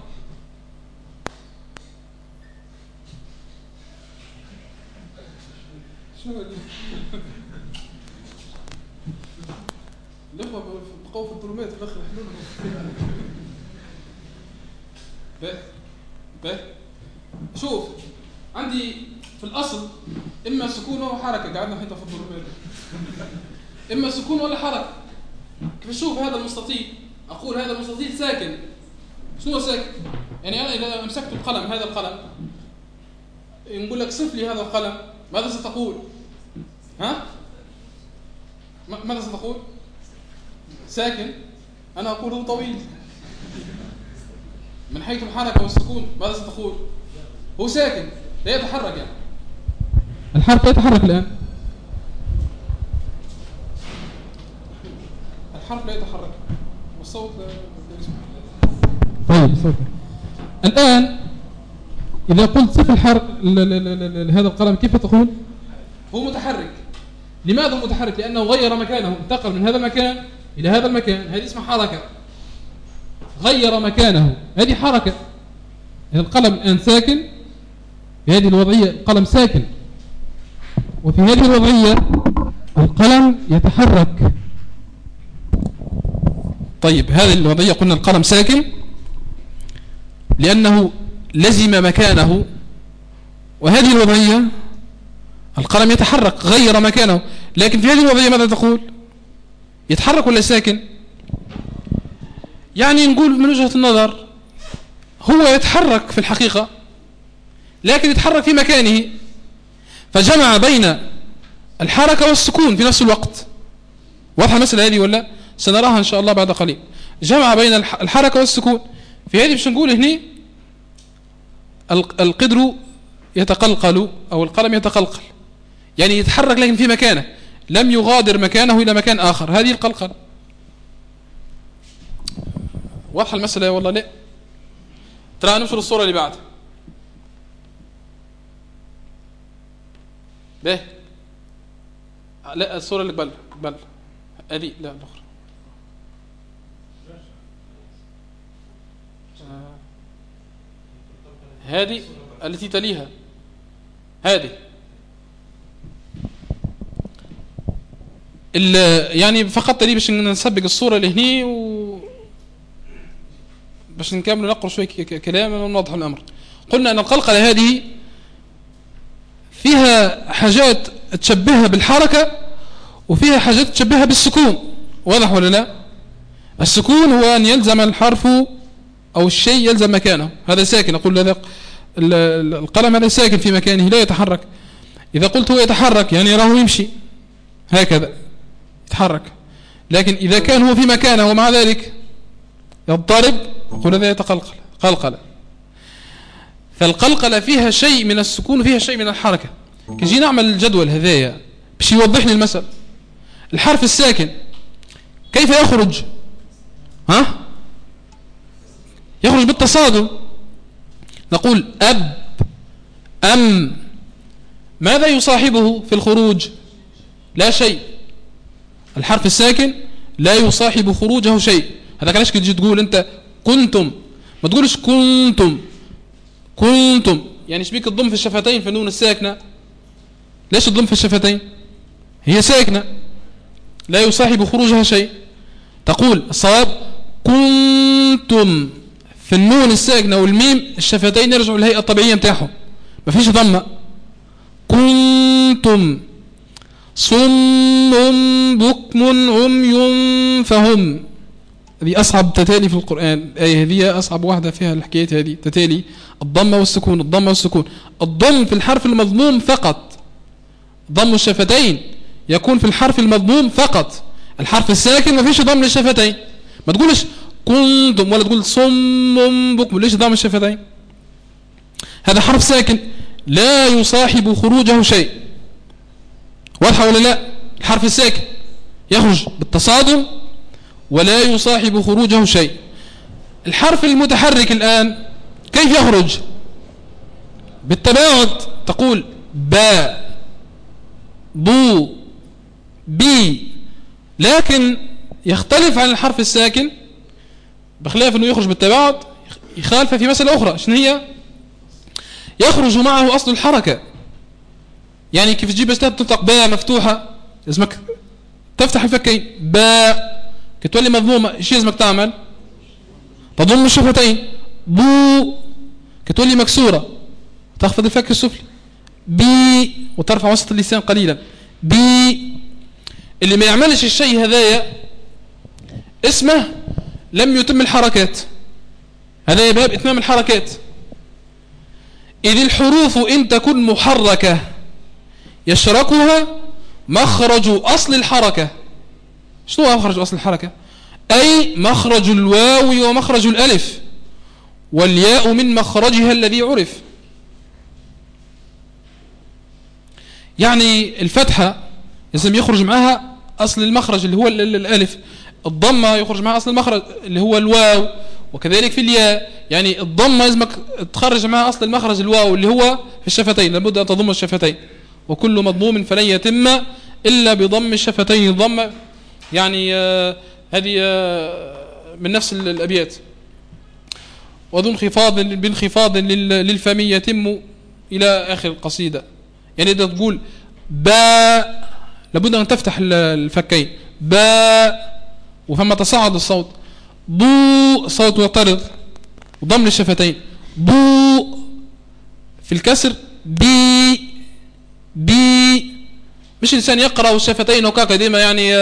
الاخوه بقوا في الظلمات في الآخر يحلونها به به شوف عندي في الأصل إما سكون أو حركة قعدنا حتى في الظلمات إما سكون ولا حركة. كيف شوف هذا المستطيل؟ أقول هذا المستطيل ساكن. شنو ساكن؟ يعني أنا إذا أمسكت القلم هذا القلم. نقول لك صف لي هذا القلم ماذا ستقول؟ ها؟ ماذا ستقول؟ ساكن. أنا أقوله طويل. من حيث الحركة والسكون ماذا ستقول؟ هو ساكن لا يتحرك يعني. الحرف لا يتحرك الآن. الحرف لا يتحرك. والصوت لا طيب صوت. الآن إذا قلت صف الحرف هذا القلم كيف تقول؟ هو متحرك. لماذا متحرك؟ لأنه غير مكانه انتقل من هذا المكان إلى هذا المكان. هذه اسمها حركة. غير مكانه. هذه حركة. القلم الآن ساكن. في هذه الوضعية القلم ساكن. وفي هذه الوضعية القلم يتحرك. طيب هذه الوضعية قلنا القلم ساكن لأنه لزم مكانه وهذه الوضعية القلم يتحرك غير مكانه. لكن في هذه الوضعية ماذا تقول؟ يتحرك ولا ساكن؟ يعني نقول من وجهة النظر هو يتحرك في الحقيقة لكن يتحرك في مكانه. فجمع بين الحركة والسكون في نفس الوقت. واضحة المسألة هذه ولا؟ سنراها إن شاء الله بعد قليل. جمع بين الحركة والسكون. في هذه باش نقول هنا القدر يتقلقل أو القلم يتقلقل. يعني يتحرك لكن في مكانه. لم يغادر مكانه إلى مكان آخر. هذه القلقلة واضحة المسألة والله لا ترى ننشر الصورة اللي بعدها. به. لا الصورة اللي قبل قبل هذه لا الأخرى. هذه التي تليها. هذه. يعني فقط لي باش نسبق الصورة لهني و باش نكمل نقرأ شوي كلام ونوضح الأمر. قلنا أن القلقلة هذه فيها حاجات تشبهها بالحركة وفيها حاجات تشبهها بالسكون. واضح ولا لا؟ السكون هو أن يلزم الحرف أو الشيء يلزم مكانه. هذا ساكن. أقول هذا القلم هذا ساكن في مكانه لا يتحرك. إذا قلت هو يتحرك يعني يراه يمشي. هكذا. يتحرك. لكن إذا كان هو في مكانه ومع ذلك يضطرب يقول هذا يتقلقل قلقلة فالقلقلة فيها شيء من السكون وفيها شيء من الحركة. كجي نعمل الجدول هذايا باش يوضح لي المسألة الحرف الساكن كيف يخرج؟ ها؟ يخرج بالتصادم. نقول أب أم. ماذا يصاحبه في الخروج؟ لا شيء. الحرف الساكن لا يصاحب خروجه شيء. هذا علاش تجي تقول أنت كنتم؟ ما تقولش كنتم. كنتم يعني إيش بيك تضم في الشفتين في النون الساكنة؟ ليش تضم في الشفتين؟ هي ساكنة لا يصاحب خروجها شيء. تقول الصواب كنتم في النون الساكنة والميم الشفتين يرجعوا للهيئة الطبيعية متاعهم ما فيش ضمة. كنتم صم بكم عمي فهم. هذه أصعب تتالي في القرآن. الآية هذه أصعب واحدة فيها الحكاية هذه. تتالي الضمة والسكون الضمة والسكون. الضم في الحرف المضموم فقط. ضم الشفتين. يكون في الحرف المضموم فقط. الحرف الساكن ما فيش ضم للشفتين. ما تقولش كنتم ولا تقول صم بكم. ليش ضم الشفتين؟ هذا حرف ساكن. لا يصاحب خروجه شيء. واضحة ولا لا؟ الحرف الساكن. يخرج بالتصادم ولا يصاحب خروجه شيء. الحرف المتحرك الآن كيف يخرج؟ بالتباعد تقول با بو بي لكن يختلف عن الحرف الساكن؟ بخلاف إنه يخرج بالتباعد يخالف في مسألة أخرى. شنو هي؟ يخرج معه أصل الحركة. يعني كيف تجيب أستاذ تنطق باء مفتوحة؟ لازمك تفتح الفكين. باء كتولي مضمومة إيش لازمك تعمل تضم الشفتين بو كتولي مكسورة تخفض الفك السفلي بي وترفع وسط اللسان قليلا بي اللي ما يعملش الشيء هذايا اسمه لم يتم الحركات هذا باب اتمام الحركات إذ الحروف إن تكن محركة يشركها مخرج أصل الحركة شنو مخرج أصل الحركة؟ أي مخرج الواو ومخرج الألف. والياء من مخرجها الذي عرف. يعني الفتحة لازم يخرج معها أصل المخرج اللي هو الألف. الضمة يخرج معها أصل المخرج اللي هو الواو. وكذلك في الياء. يعني الضمة لازمك تخرج معها أصل المخرج الواو اللي هو في الشفتين. لابد أن تضم الشفتين. وكل مضموم فلن يتم إلا بضم الشفتين. الضمة يعني آه هذه آه من نفس الأبيات. وذو انخفاض بانخفاض للفم يتم إلى آخر القصيدة. يعني إذا تقول باء لابد أن تفتح الفكين. باء وفما تصاعد الصوت. بو صوت معترض وضم للشفتين. بو في الكسر بي بي مش إنسان يقرأ الشفتين وكاكا ديما يعني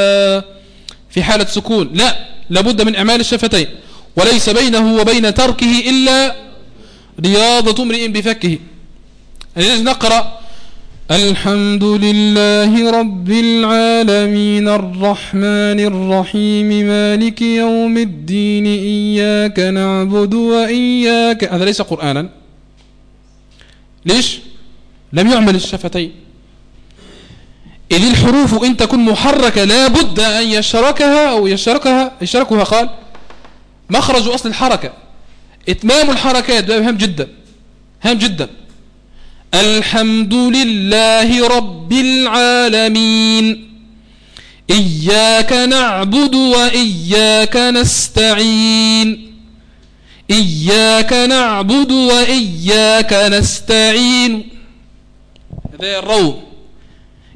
في حالة سكون. لا لابد من إعمال الشفتين. وليس بينه وبين تركه إلا رياضة امرئ بفكه. يعني نقرأ الحمد لله رب العالمين الرحمن الرحيم مالك يوم الدين إياك نعبد وإياك. هذا ليس قرآنا. ليش؟ لم يعمل الشفتين. إذ الحروف إن تكن محركة لا بد أن يشركها أو يشركها يشركها قال مخرج أصل الحركة. إتمام الحركات. ده هام جدا. هام جدا. الحمد لله رب العالمين. إياك نعبد وإياك نستعين. إياك نعبد وإياك نستعين. هذا الروم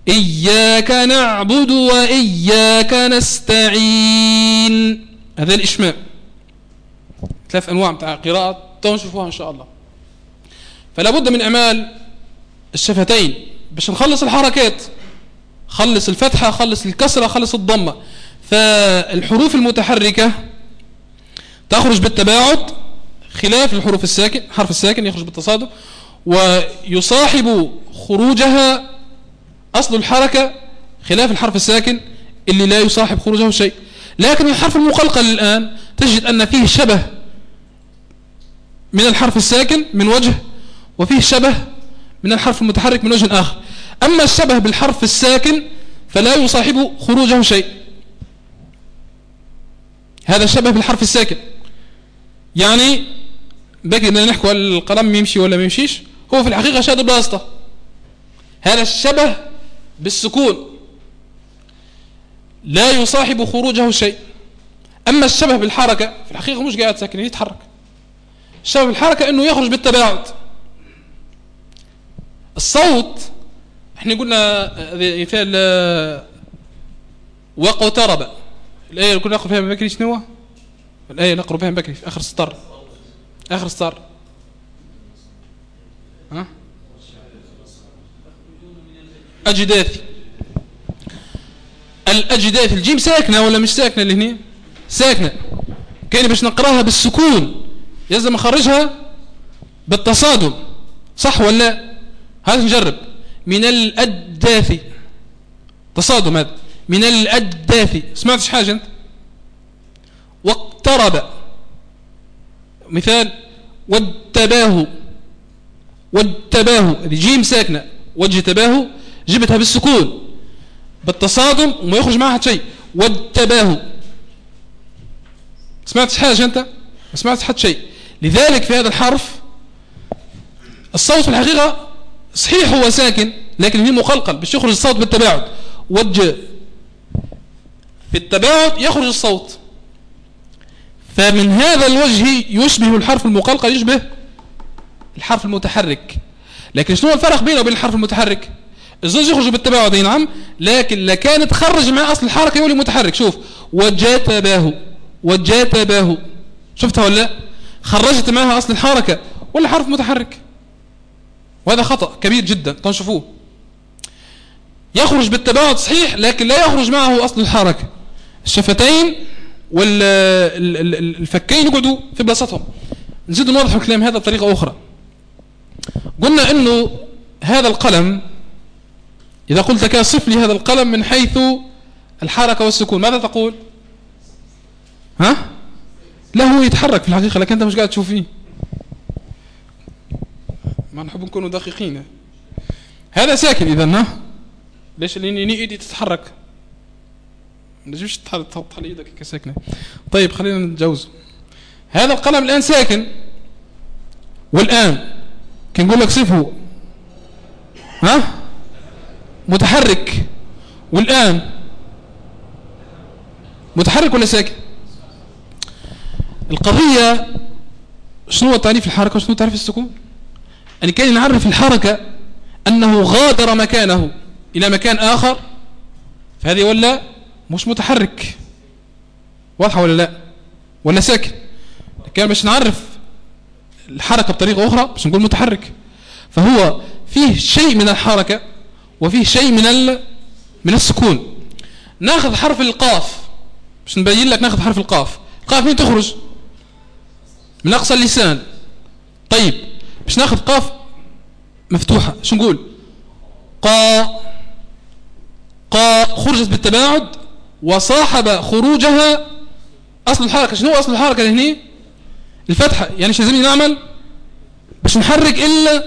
إياك نعبد وإياك نستعين. هذا الإشمام ثلاث أنواع بتاع قراءة تنشوفوها إن شاء الله. فلا بد من إعمال الشفتين باش نخلص الحركات. خلص الفتحة خلص الكسرة خلص الضمة. فالحروف المتحركة تخرج بالتباعد خلاف الحروف الساكن حرف الساكن يخرج بالتصادم ويصاحب خروجها أصل الحركة خلاف الحرف الساكن اللي لا يصاحب خروجه شيء. لكن الحرف المقلقل الآن تجد أن فيه شبه من الحرف الساكن من وجه وفيه شبه من الحرف المتحرك من وجه آخر. أما الشبه بالحرف الساكن فلا يصاحب خروجه شيء. هذا الشبه بالحرف الساكن. يعني باقي ان نحكوا القلم يمشي ولا ما يمشيش؟ هو في الحقيقة شاد بلاسطة هذا الشبه بالسكون. لا يصاحب خروجه شيء. أما الشبه بالحركة في الحقيقة مش قاعد ساكن يتحرك. الشبه بالحركة أنه يخرج بالتباعد. الصوت إحنا قلنا مثال آه، واقترب الآية اللي كنا نقرأ فيها بكري شنو الآية نقرأ فيها بكري في آخر السطر آخر السطر ها؟ أجداث الأجداث الجيم ساكنة ولا مش ساكنة اللي هنا ساكنة. كان باش نقراها بالسكون. لازم نخرجها بالتصادم. صح ولا؟ هذا نجرب. من الأداث تصادم هذا. من الأداث سمعتش حاجة أنت؟ واقترب. مثال واتباه. واتباه. هذه جيم ساكنة. واجتباه جبتها بالسكون بالتصادم وما يخرج معها شيء. واتباه سمعتش حاجة أنت؟ ما سمعتش حتى شيء. لذلك في هذا الحرف الصوت في الحقيقة صحيح هو ساكن لكن هي مقلقل باش يخرج الصوت بالتباعد. وجه. في التباعد يخرج الصوت. فمن هذا الوجه يشبه الحرف المقلقل يشبه الحرف المتحرك. لكن شنو الفرق بينه وبين الحرف المتحرك؟ الزوج يخرج بالتباعد نعم لكن لكان تخرج مع أصل الحركة يولي متحرك. شوف وجتباه وجتباه شفتها ولا خرجت معها أصل الحركة ولا حرف متحرك. وهذا خطأ كبير جدا تنشوفوه يخرج بالتباعد صحيح لكن لا يخرج معه أصل الحركة. الشفتين والفكين يقعدوا في بلاصتهم. نزيد نوضح الكلام هذا بطريقة أخرى. قلنا أنه هذا القلم إذا قلت لك صف لي هذا القلم من حيث الحركة والسكون ماذا تقول؟ ها؟ لا هو يتحرك في الحقيقة لكن أنت مش قاعد تشوف فيه. ما نحب نكونوا دقيقين. هذا ساكن إذا ها؟ ليش؟ لأني إيدي تتحرك. ما نجمش تحط على إيدك كساكنة طيب خلينا نتجاوز. هذا القلم الآن ساكن. والآن كي نقول لك صفه. ها؟ متحرك والآن متحرك ولا ساكن القضية شنو تعريف الحركة وشنو تعريف السكون؟ أن كان نعرف الحركة أنه غادر مكانه إلى مكان آخر فهذه ولا مش متحرك. واضحة ولا لا؟ ولا ساكن كان باش نعرف الحركة بطريقة أخرى باش نقول متحرك. فهو فيه شيء من الحركة وفيه شيء من ال... من السكون. ناخذ حرف القاف. باش نبين لك ناخذ حرف القاف. القاف مين تخرج؟ من أقصى اللسان. طيب باش ناخذ قاف مفتوحة شو نقول؟ قا قا خرجت بالتباعد وصاحب خروجها. أصل الحركة شنو أصل الحركة هنا؟ الفتحة. يعني شو لازم نعمل؟ باش نحرك إلا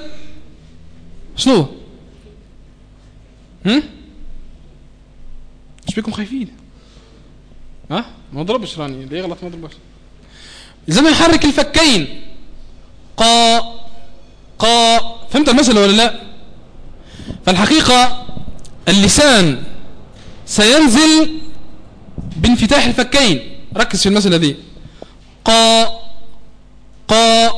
شنو؟ هم؟ إيش بيكم خايفين؟ ها؟ ما ضربش راني اللي يغلط ما ضربش لازم نحرك الفكين. قا قا. فهمت المسألة ولا لا؟ فالحقيقة اللسان سينزل بانفتاح الفكين. ركز في المسألة دي قا قا.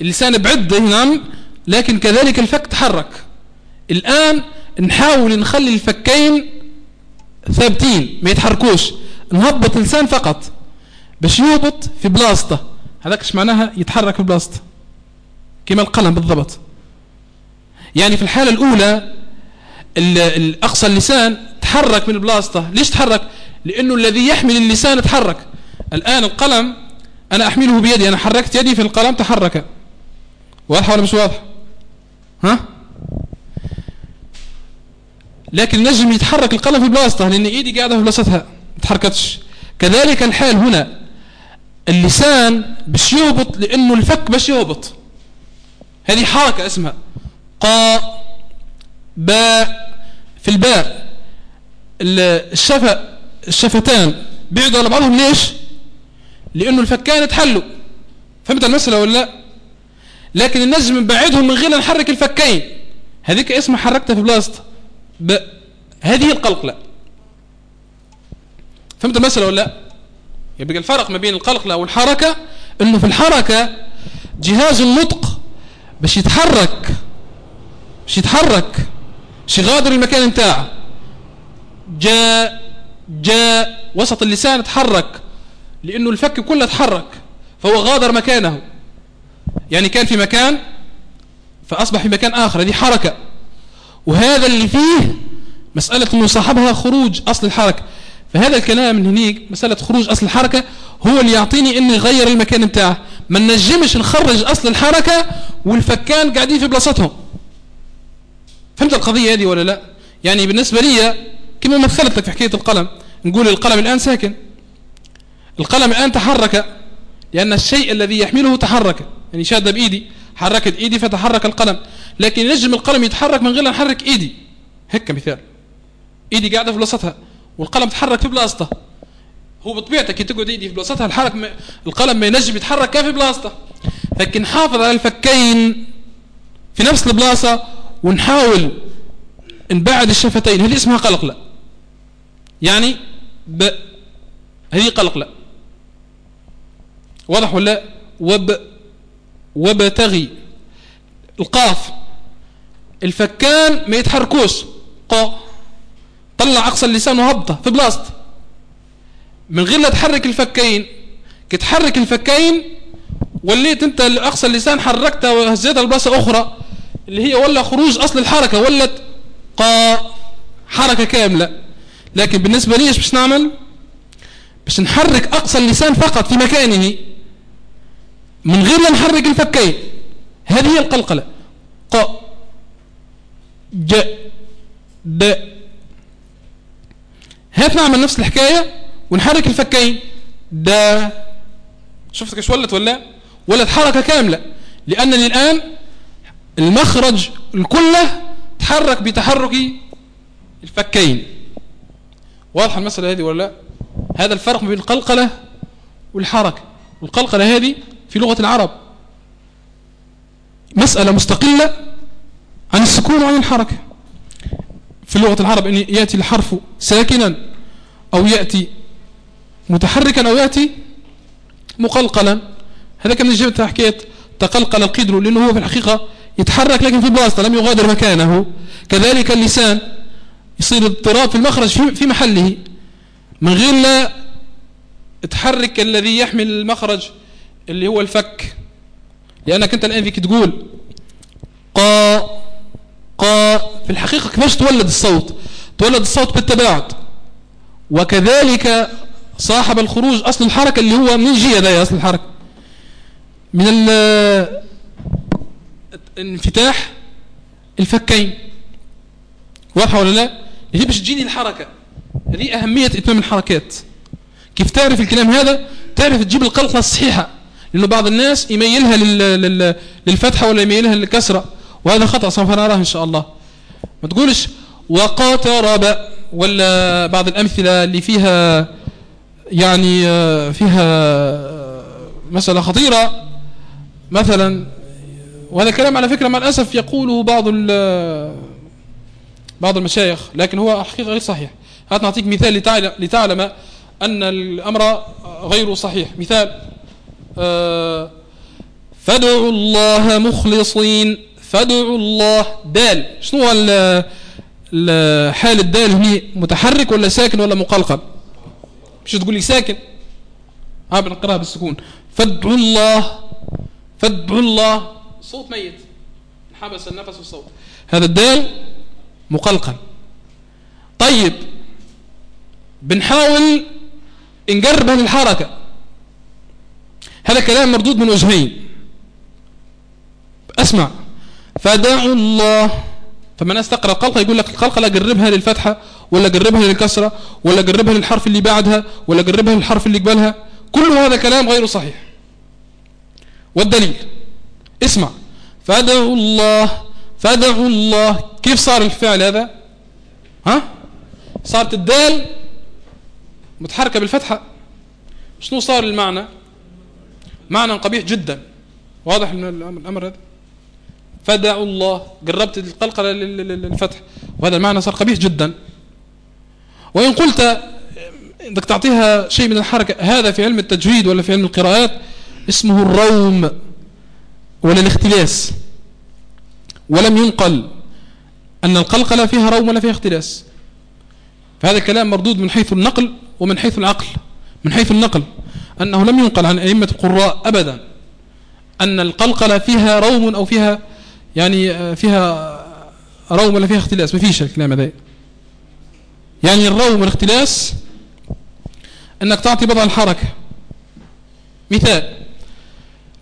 اللسان بعد نعم لكن كذلك الفك تحرك. الآن نحاول نخلي الفكين ثابتين ما يتحركوش. نهبط اللسان فقط باش يهبط في بلاصته. هذاك إيش معناها؟ يتحرك في بلاصته. كما القلم بالضبط. يعني في الحالة الأولى الأقصى اللسان تحرك من بلاصته. ليش تحرك؟ لأنه الذي يحمل اللسان تحرك. الآن القلم أنا أحمله بيدي أنا حركت يدي في القلم تحرك. واضح ولا مش واضح؟ ها؟ لكن نجم يتحرك القلم في بلاصته لأن إيدي قاعدة في بلاصتها تحركتش. كذلك الحال هنا. اللسان باش يهبط لأنه الفك باش يهبط. هذه حركة اسمها قا باء في الباء. الشفة الشفتان بعدوا على بعضهم ليش؟ لأنه الفكان تحلوا فهمت المسألة ولا لا؟ لكن النجم نبعدهم من غير نحرك الفكين. هذيك اسمها حركتها في بلاصتها. هذه القلقلة فهمت المسألة ولا لا؟ يبقى الفرق ما بين القلقلة والحركة إنه في الحركة جهاز النطق باش يتحرك باش يتحرك شي غادر المكان نتاعه. جاء جاء وسط اللسان تحرك لأنه الفك كله تحرك فهو غادر مكانه. يعني كان في مكان فأصبح في مكان آخر. هذه حركة. وهذا اللي فيه مسألة أنه صاحبها خروج أصل الحركة. فهذا الكلام من هنيك مسألة خروج أصل الحركة هو اللي يعطيني أني يغير المكان بتاعه. ما نجمش نخرج أصل الحركة والفكان قاعدين في بلاصتهم. فهمت القضية هذه ولا لا؟ يعني بالنسبة لي كما مثلت لك في حكاية القلم نقول القلم الآن ساكن. القلم الآن تحرك لأن الشيء الذي يحمله تحرك. يعني شاد بإيدي حركت إيدي فتحرك القلم. لكن ينجم القلم يتحرك من غير أن نحرك إيدي. هيك مثال. إيدي قاعدة في بلاصتها والقلم تحرك في بلاصته. هو بطبيعتك كي تقعد إيدي في بلاصتها الحرك م... القلم ما ينجم يتحرك كيف في بلاصته. لكن نحافظ على الفكين في نفس البلاصة ونحاول نبعد الشفتين. هذه اسمها قلقلة. يعني ب هذه قلقلة. واضح ولا؟ وب وبتغي القاف. الفكان ما يتحركوش. قا. طلع أقصى اللسان وهبطه في بلاصته. من غير لا تحرك الفكين. كتحرك الفكين وليت أنت أقصى اللسان حركتها وهزيتها لبلاصة أخرى اللي هي ولا خروج أصل الحركة ولت قا. حركة كاملة. لكن بالنسبة لي إيش باش نعمل؟ باش نحرك أقصى اللسان فقط في مكانه. من غير لا نحرك الفكين. هذه هي القلقلة. ق ج د. هات نعمل نفس الحكاية ونحرك الفكين. دا شفت كيش ولت ولا؟ ولت حركة كاملة. لأنني الآن المخرج الكلة تحرك بتحرك الفكين. واضح المسألة هذه ولا لا؟ هذا الفرق بين القلقلة والحركة والقلقلة هذه في لغة العرب. مسألة مستقلة عن السكون وعن الحركة. في لغة العرب أن يأتي الحرف ساكنا أو يأتي متحركا أو يأتي مقلقلا. هذا كان جبت حكاية تقلقل القدر لأنه هو في الحقيقة يتحرك لكن في بلاصته لم يغادر مكانه. كذلك اللسان يصير اضطراب في المخرج في محله. من غير لا تحرك الذي يحمل المخرج اللي هو الفك. لأنك أنت الآن فيك تقول قا قا في الحقيقة كيفاش تولد الصوت تولد الصوت بالتباعد. وكذلك صاحب الخروج أصل الحركة اللي هو من جهة ده أصل الحركة. من انفتاح الفكين. واضحة ولا لا؟ يجب باش تجيني الحركة. هذه أهمية إتمام الحركات. كيف تعرف الكلام هذا؟ تعرف تجيب القلقلة الصحيحة. لأنه بعض الناس يميلها للفتحة ولا يميلها للكسرة. وهذا خطأ سوف نراه إن شاء الله. ما تقولش وقاترب ولا بعض الأمثلة اللي فيها يعني آه، فيها آه، مسألة خطيرة. مثلا وهذا الكلام على فكرة مع الأسف يقوله بعض بعض المشايخ لكن هو حقيقة غير صحيح. هات نعطيك مثال لتعلم أن الأمر غير صحيح. مثال آه، فادعوا الله مخلصين فادعوا الله. دال. شنو هو حال الدال هنا متحرك ولا ساكن ولا مقلقل مش تقول لي ساكن؟ ها بنقراها بالسكون. فادعوا الله. فادعوا الله. صوت ميت. حبس النفس والصوت هذا الدال مقلقل طيب. بنحاول نقربها للحركة هذا كلام مردود من وجهين. أسمع. فدعوا الله. فما الناس تقرأ القلقلة يقول لك القلقلة قربها للفتحة ولا قربها للكسرة ولا قربها للحرف اللي بعدها ولا قربها للحرف اللي قبلها. كل هذا كلام غير صحيح. والدليل؟ اسمع. فادعوا الله. فادعوا الله. كيف صار الفعل هذا؟ ها؟ صارت الدال متحركة بالفتحة. شنو صار المعنى؟ معنى قبيح جدا. واضح الأمر هذا؟ فدعوا الله. قربت القلقلة للفتح. وهذا المعنى صار قبيح جدا. وإن قلت إنك تعطيها شيء من الحركة هذا في علم التجويد ولا في علم القراءات؟ اسمه الروم ولا الاختلاس ولم ينقل أن القلقلة فيها روم ولا فيها اختلاس. فهذا الكلام مردود من حيث النقل ومن حيث العقل. من حيث النقل. أنه لم ينقل عن أئمة القراء أبدا. أن القلقلة فيها روم أو فيها يعني آه، فيها روم ولا فيها اختلاس؟ ما فيش الكلام هذا. يعني الروم والاختلاس أنك تعطي بضع الحركة. مثال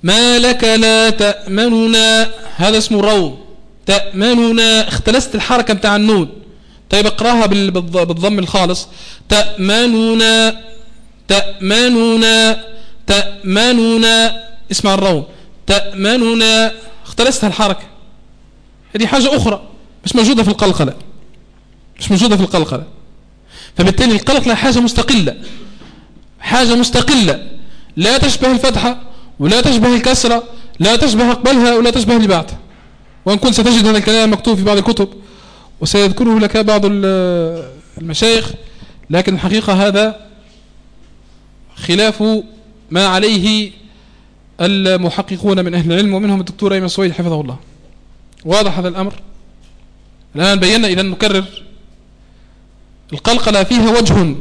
ما لك لا تأمننا؟ هذا اسمه روم. تأمننا؟ اختلست الحركة بتاع النون. طيب اقرأها بالضم الخالص. تأمننا؟ تأمننا؟ تأمننا؟ اسمع الروم. تأمننا؟ اختلستها الحركة. هذه حاجة أخرى مش موجودة في القلقلة. مش موجودة في القلقلة. فبالتالي القلقلة حاجة مستقلة. حاجة مستقلة. لا تشبه الفتحة ولا تشبه الكسرة لا تشبه قبلها ولا تشبه اللي بعدها وإن كنت ستجد هذا الكلام مكتوب في بعض الكتب وسيذكره لك بعض المشايخ لكن الحقيقة هذا خلاف ما عليه المحققون من أهل العلم ومنهم الدكتور أيمن سويد حفظه الله. واضح هذا الأمر؟ الآن بينا إذا نكرر. القلقلة فيها وجه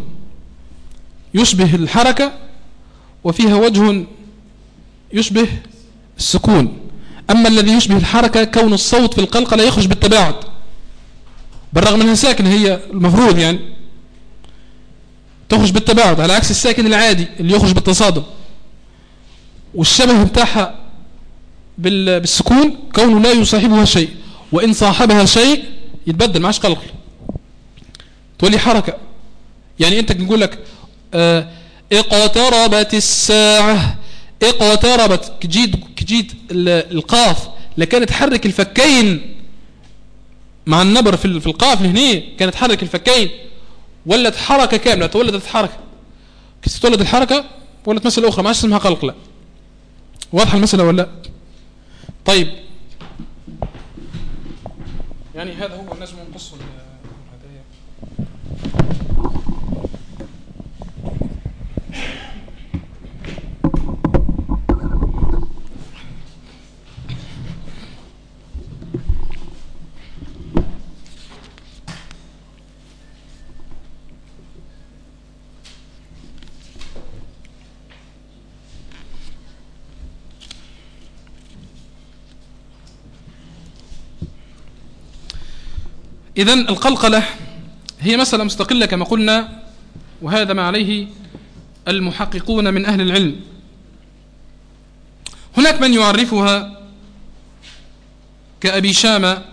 يشبه الحركة وفيها وجه يشبه السكون. أما الذي يشبه الحركة كون الصوت في القلقلة يخرج بالتباعد بالرغم أنها ساكنة هي المفروض يعني تخرج بالتباعد على عكس الساكن العادي اللي يخرج بالتصادم. والشبه بتاعها بالسكون كونه لا يصاحبها شيء وإن صاحبها شيء يتبدل معاش قلقل تولي حركة. يعني أنت نقول لك آه اقتربت الساعة اقتربت كجيد كجيد القاف لكانت تحرك الفكين مع النبر في القاف هنا كانت تحرك الفكين. ولت حركة كاملة. تولدت حركة. تولد الحركة؟ ولت مسألة أخرى. ما اسمها قلقلة واضحة المسألة ولا لا؟ طيب. يعني هذا هو النجم قص إذا القلقلة هي مسألة مستقلة كما قلنا وهذا ما عليه المحققون من أهل العلم. هناك من يعرفها كأبي شامة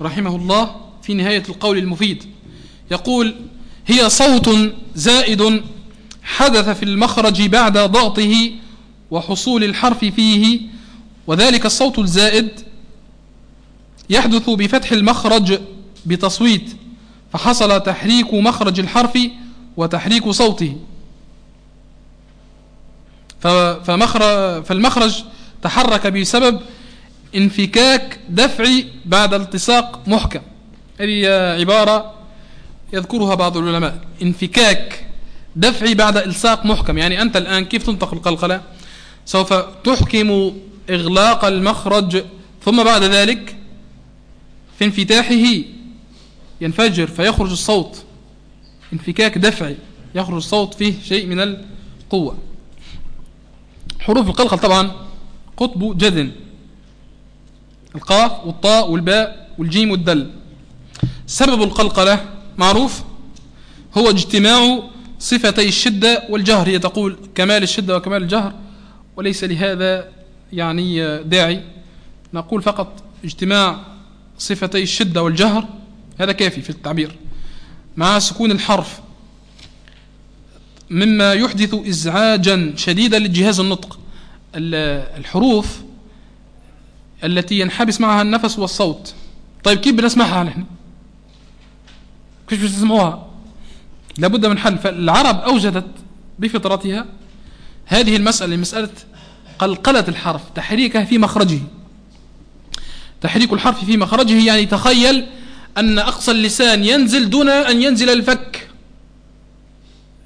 رحمه الله في نهاية القول المفيد. يقول هي صوت زائد حدث في المخرج بعد ضغطه وحصول الحرف فيه وذلك الصوت الزائد يحدث بفتح المخرج بتصويت فحصل تحريك مخرج الحرف وتحريك صوته. فالمخرج تحرك بسبب انفكاك دفعي بعد التصاق محكم. هذه عبارة يذكرها بعض العلماء انفكاك دفعي بعد الصاق محكم. يعني أنت الآن كيف تنطق القلقلة؟ سوف تحكم إغلاق المخرج ثم بعد ذلك في انفتاحه ينفجر فيخرج الصوت. انفكاك دفعي يخرج الصوت فيه شيء من القوة. حروف القلقل طبعا قطب جذن. القاف والطاء والباء والجيم والدل. سبب القلقلة معروف. هو اجتماع صفتي الشدة والجهر. هي تقول كمال الشدة وكمال الجهر وليس لهذا يعني داعي. نقول فقط اجتماع صفتي الشدة والجهر هذا كافي في التعبير. مع سكون الحرف مما يحدث إزعاجا شديدا للجهاز النطق. الحروف التي ينحبس معها النفس والصوت. طيب كيف بنسمعها نحن؟ كيف بتسمعوها لابد من حل. فالعرب أوجدت بفطرتها هذه المسألة مسألة قلقلة الحرف تحريكها في مخرجه. تحريك الحرف في مخرجه يعني تخيل أن أقصى اللسان ينزل دون أن ينزل الفك.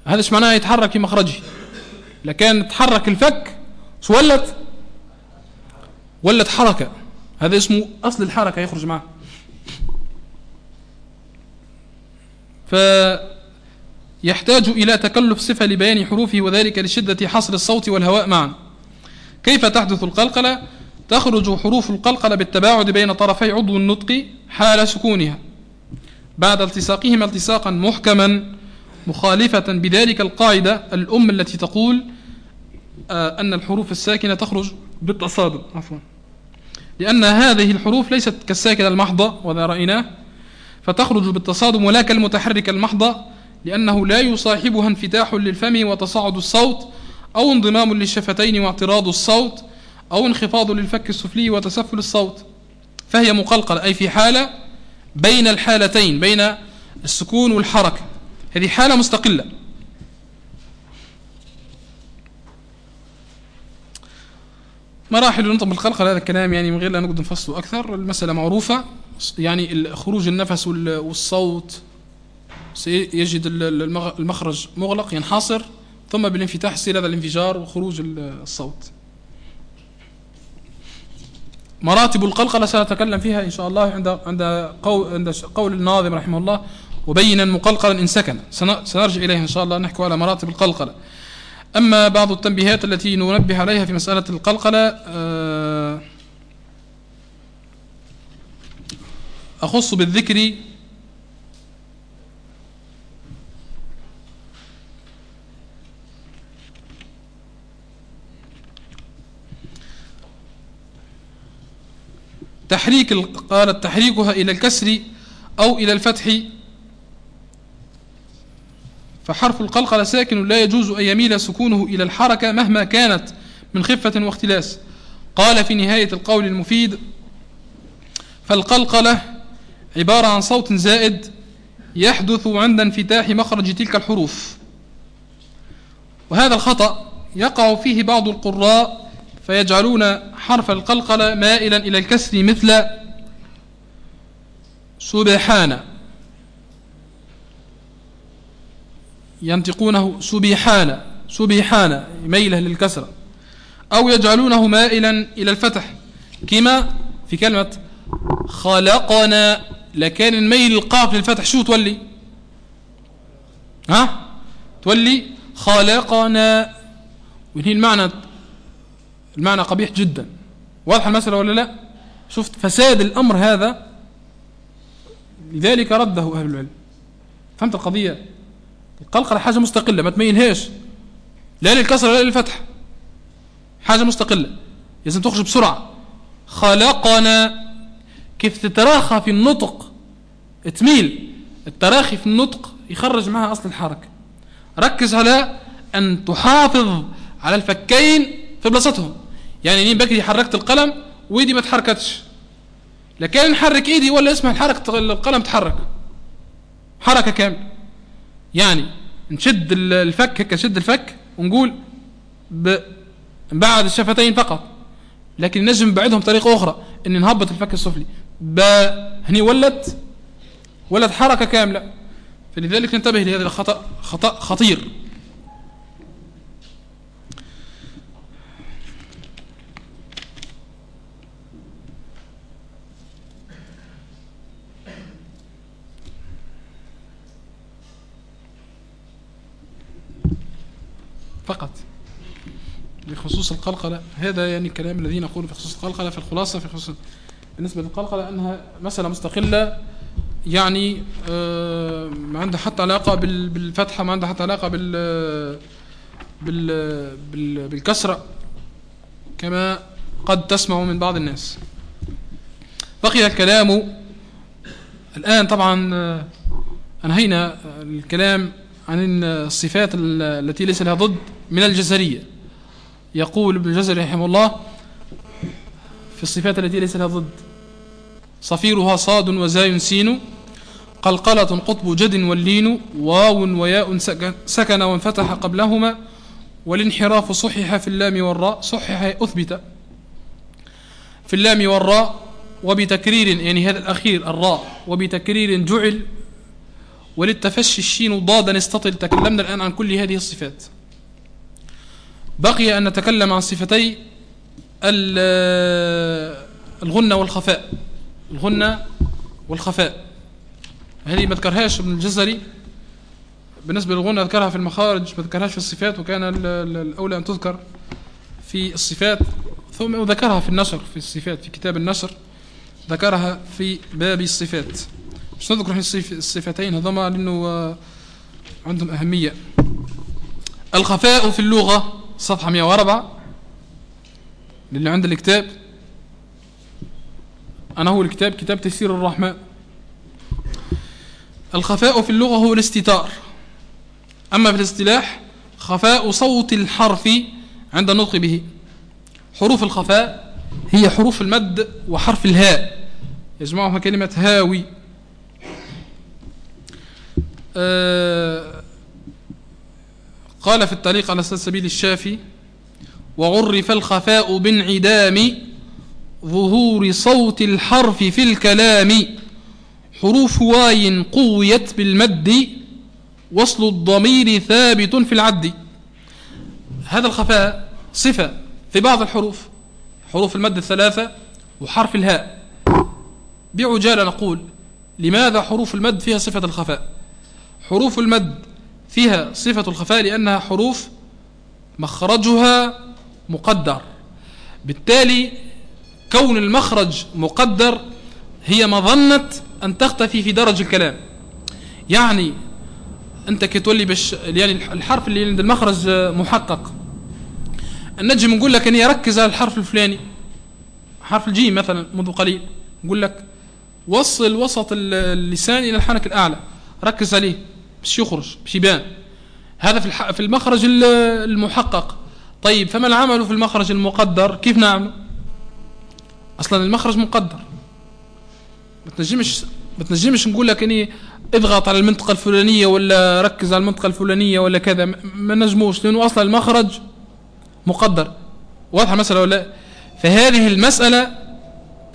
هذا إيش معناه؟ يتحرك في مخرجه. لكان تحرك الفك ولت؟ ولت حركة. هذا اسمه أصل الحركة يخرج معه. فيحتاج إلى تكلف صفة لبيان حروفه وذلك لشدة حصر الصوت والهواء معا. كيف تحدث القلقلة؟ تخرج حروف القلقلة بالتباعد بين طرفي عضو النطق حال سكونها. بعد التصاقهما التصاقا محكما مخالفة بذلك القاعدة الأم التي تقول آه، أن الحروف الساكنة تخرج بالتصادم. عفوا. لأن هذه الحروف ليست كالساكنة المحضة وذا رأيناه فتخرج بالتصادم ولا كالمتحرك المحضة لأنه لا يصاحبها انفتاح للفم وتصاعد الصوت أو انضمام للشفتين واعتراض الصوت أو انخفاض للفك السفلي وتسفل الصوت. فهي مقلقلة أي في حالة بين الحالتين بين السكون والحركة. هذه حالة مستقلة. مراحل النطق بالقلقلة هذا الكلام يعني من غير لا نقدر نفصله أكثر. المسألة معروفة يعني خروج النفس والصوت. سيجد المخرج مغلق ينحصر ثم بالانفتاح يصير هذا الانفجار وخروج الصوت. مراتب القلقلة سنتكلم فيها إن شاء الله عند عند قول, عند قول الناظم رحمه الله وبينا مقلقلا إن سكن. سنرجع إليها إن شاء الله نحكي على مراتب القلقلة. أما بعض التنبيهات التي ننبه عليها في مسألة القلقلة آه، أخص بالذكر تحريك قالت تحريكها إلى الكسر أو إلى الفتح. فحرف القلقلة ساكن لا يجوز أن يميل سكونه إلى الحركة مهما كانت من خفة واختلاس. قال في نهاية القول المفيد فالقلقلة عبارة عن صوت زائد يحدث عند انفتاح مخرج تلك الحروف. وهذا الخطأ يقع فيه بعض القراء فيجعلون حرف القلقلة مائلا إلى الكسر مثل سبحان. ينطقونه سبحان سبحان ميلة للكسرة أو يجعلونه مائلا إلى الفتح. كما في كلمة خلقنا لكان الميل القاف للفتح. شو تولي؟ ها؟ تولي خلقنا. وهي المعنى المعنى قبيح جدا. واضح المسألة ولا لا؟ شفت فساد الأمر هذا؟ لذلك رده أهل العلم. فهمت القضية؟ القلقلة حاجة مستقلة ما تميلهاش لا للكسر لا للفتح. حاجة مستقلة. لازم تخرج بسرعة. خلقنا كيف تتراخى في النطق. تميل التراخي في النطق يخرج معها أصل الحركة. ركز على أن تحافظ على الفكين في بلاصتهم. يعني نين بكري حركت القلم وايدي ما تحركتش. لكن نحرك إيدي ولا اسمها الحركة القلم تحرك. حركة كاملة. يعني نشد الفك هيك نشد الفك ونقول بعد الشفتين فقط. لكن نجم نبعدهم بطريقة أخرى إن نهبط الفك السفلي. هني ولت ولت حركة كاملة. فلذلك ننتبه لهذا الخطأ خطأ خطير. فقط. بخصوص القلقلة هذا يعني الكلام الذي نقول في خصوص القلقلة في الخلاصة في خصوص بالنسبة للقلقلة أنها مسألة مستقلة يعني آه، ما عندها حتى علاقة بالفتحة ما عندها حتى علاقة بال بال بال بالكسرة كما قد تسمع من بعض الناس. بقي الكلام الآن طبعا آه، أنهينا الكلام عن الصفات التي ليس لها ضد من الجزرية. يقول ابن الجزري رحمه الله في الصفات التي ليس لها ضد صفيرها صاد وزاي سين قلقلة قطب جد واللين واو وياء سكن وانفتح قبلهما والانحراف صحح في اللام والراء صحح أثبت. في اللام والراء وبتكرير يعني هذا الأخير الراء وبتكرير جعل وللتفشي الشين ضادا استطل تكلمنا الآن عن كل هذه الصفات. بقي أن نتكلم عن صفتي الغنة والخفاء. الغنة والخفاء. هذه ما ذكرهاش ابن الجزري. بالنسبة للغنى أذكرها في المخارج ما ذكرهاش في الصفات وكان ال- ال- الأولى أن تذكر في الصفات. ثم ذكرها في النشر في الصفات في كتاب النشر ذكرها في باب الصفات. مش نذكر الصف- الصفتين هذوما لأنه آه، عندهم أهمية. الخفاء في اللغة صفحة 104 للي عند الكتاب. أنا هو الكتاب كتاب تيسير الرحمن. الخفاء في اللغة هو الاستتار. أما في الاصطلاح خفاء صوت الحرف عند النطق به. حروف الخفاء هي حروف المد وحرف الهاء. يجمعها كلمة هاوي. قال في الطريق على سبيل الشافي وعرف الخفاء بانعدام ظهور صوت الحرف في الكلام. حروف واي قويت بالمد وصل الضمير ثابت في العد. هذا الخفاء صفة في بعض الحروف حروف المد الثلاثة وحرف الهاء. بعجالة نقول لماذا حروف المد فيها صفة الخفاء؟ حروف المد فيها صفة الخفاء لأنها حروف مخرجها مقدر. بالتالي كون المخرج مقدر هي مظنة أن تختفي في درج الكلام. يعني أنت كي تولي باش يعني الحرف اللي عند المخرج محقق. النجم نقول لك أني ركز على الحرف الفلاني. حرف الجيم مثلا منذ قليل. نقول لك وصل وسط اللسان إلى الحنك الأعلى. ركز عليه. باش يخرج باش يبان. هذا في. في المخرج المحقق. طيب فما العمل في المخرج المقدر؟ كيف نعمل؟ أصلا المخرج مقدر. ما تنجمش ما تنجمش نقول لك إني اضغط على المنطقة الفلانية ولا ركز على المنطقة الفلانية ولا كذا. ما نجموش لأنه أصلا المخرج مقدر. واضحة المسألة ولا لا؟ فهذه المسألة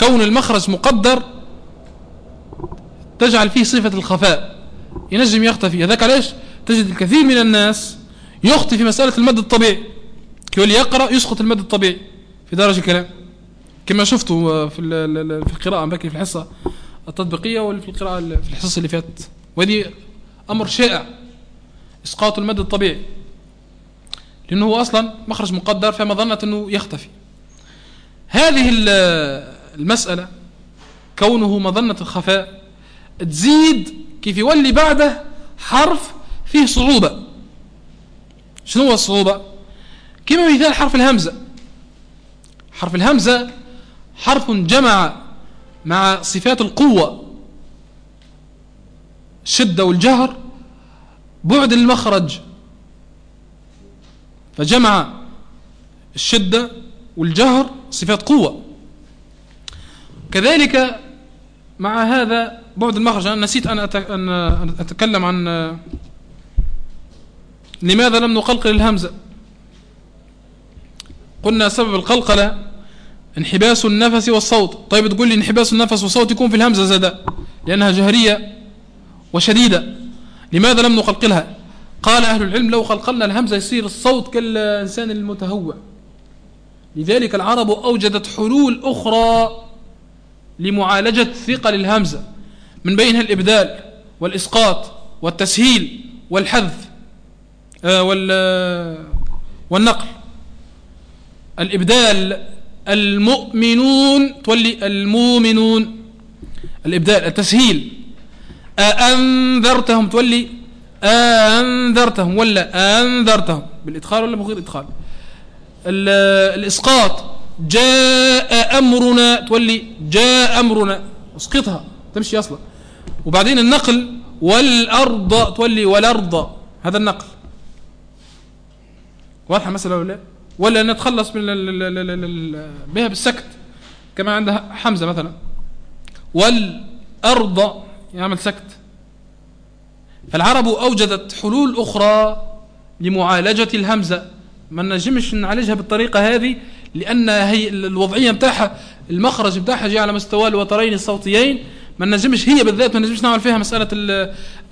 كون المخرج مقدر تجعل فيه صفة الخفاء. ينجم يختفي. هذاك علاش؟ تجد الكثير من الناس يخطي في مسألة المد الطبيعي. كي يقرأ يسقط المد الطبيعي في درجة الكلام. كما شفتوا في في القراءة في الحصة التطبيقية ولا في القراءة في الحصص اللي فاتت. وهذه أمر شائع. إسقاط المد الطبيعي. لأنه هو أصلا مخرج مقدر فما ظنت أنه يختفي. هذه المسألة كونه مظنة الخفاء تزيد كيف يولي بعده حرف فيه صعوبة. شنو هو الصعوبة؟ كما مثال حرف الهمزة. حرف الهمزة حرف جمع مع صفات القوة. الشدة والجهر بعد المخرج فجمع الشدة والجهر صفات قوة. كذلك مع هذا بعد المخرج أنا نسيت أن أتكلم عن لماذا لم نقلقل الهمزة؟ قلنا سبب القلقلة انحباس النفس والصوت. طيب تقول لي انحباس النفس والصوت يكون في الهمزة زادا لأنها جهرية وشديدة. لماذا لم نقلقلها؟ قال أهل العلم لو قلقلنا الهمزة يصير الصوت كالإنسان المتهوع. لذلك العرب أوجدت حلول أخرى لمعالجة ثقل الهمزة. من بينها الإبدال والإسقاط والتسهيل والحذف آه وال والنقل. الإبدال المؤمنون تولي المؤمنون. الإبدال التسهيل. أنذرتهم تولي أنذرتهم ولا أنذرتهم بالإدخال ولا بغير إدخال؟ الإسقاط. جاء أمرنا تولي جاء أمرنا. اسقطها. تمشي أصلا. وبعدين النقل والأرض تولي والأرض هذا النقل. واضحة مثلا ولا ولا نتخلص من بها بالسكت كما عند حمزة مثلا. والأرض يعمل سكت فالعرب أوجدت حلول أخرى لمعالجة الهمزة. ما نجمش نعالجها بالطريقة هذه لأن هي الوضعية متاعها المخرج متاعها جاي على مستوى الوترين الصوتيين. ما نجمش هي بالذات ما نجمش نعمل فيها مسألة ال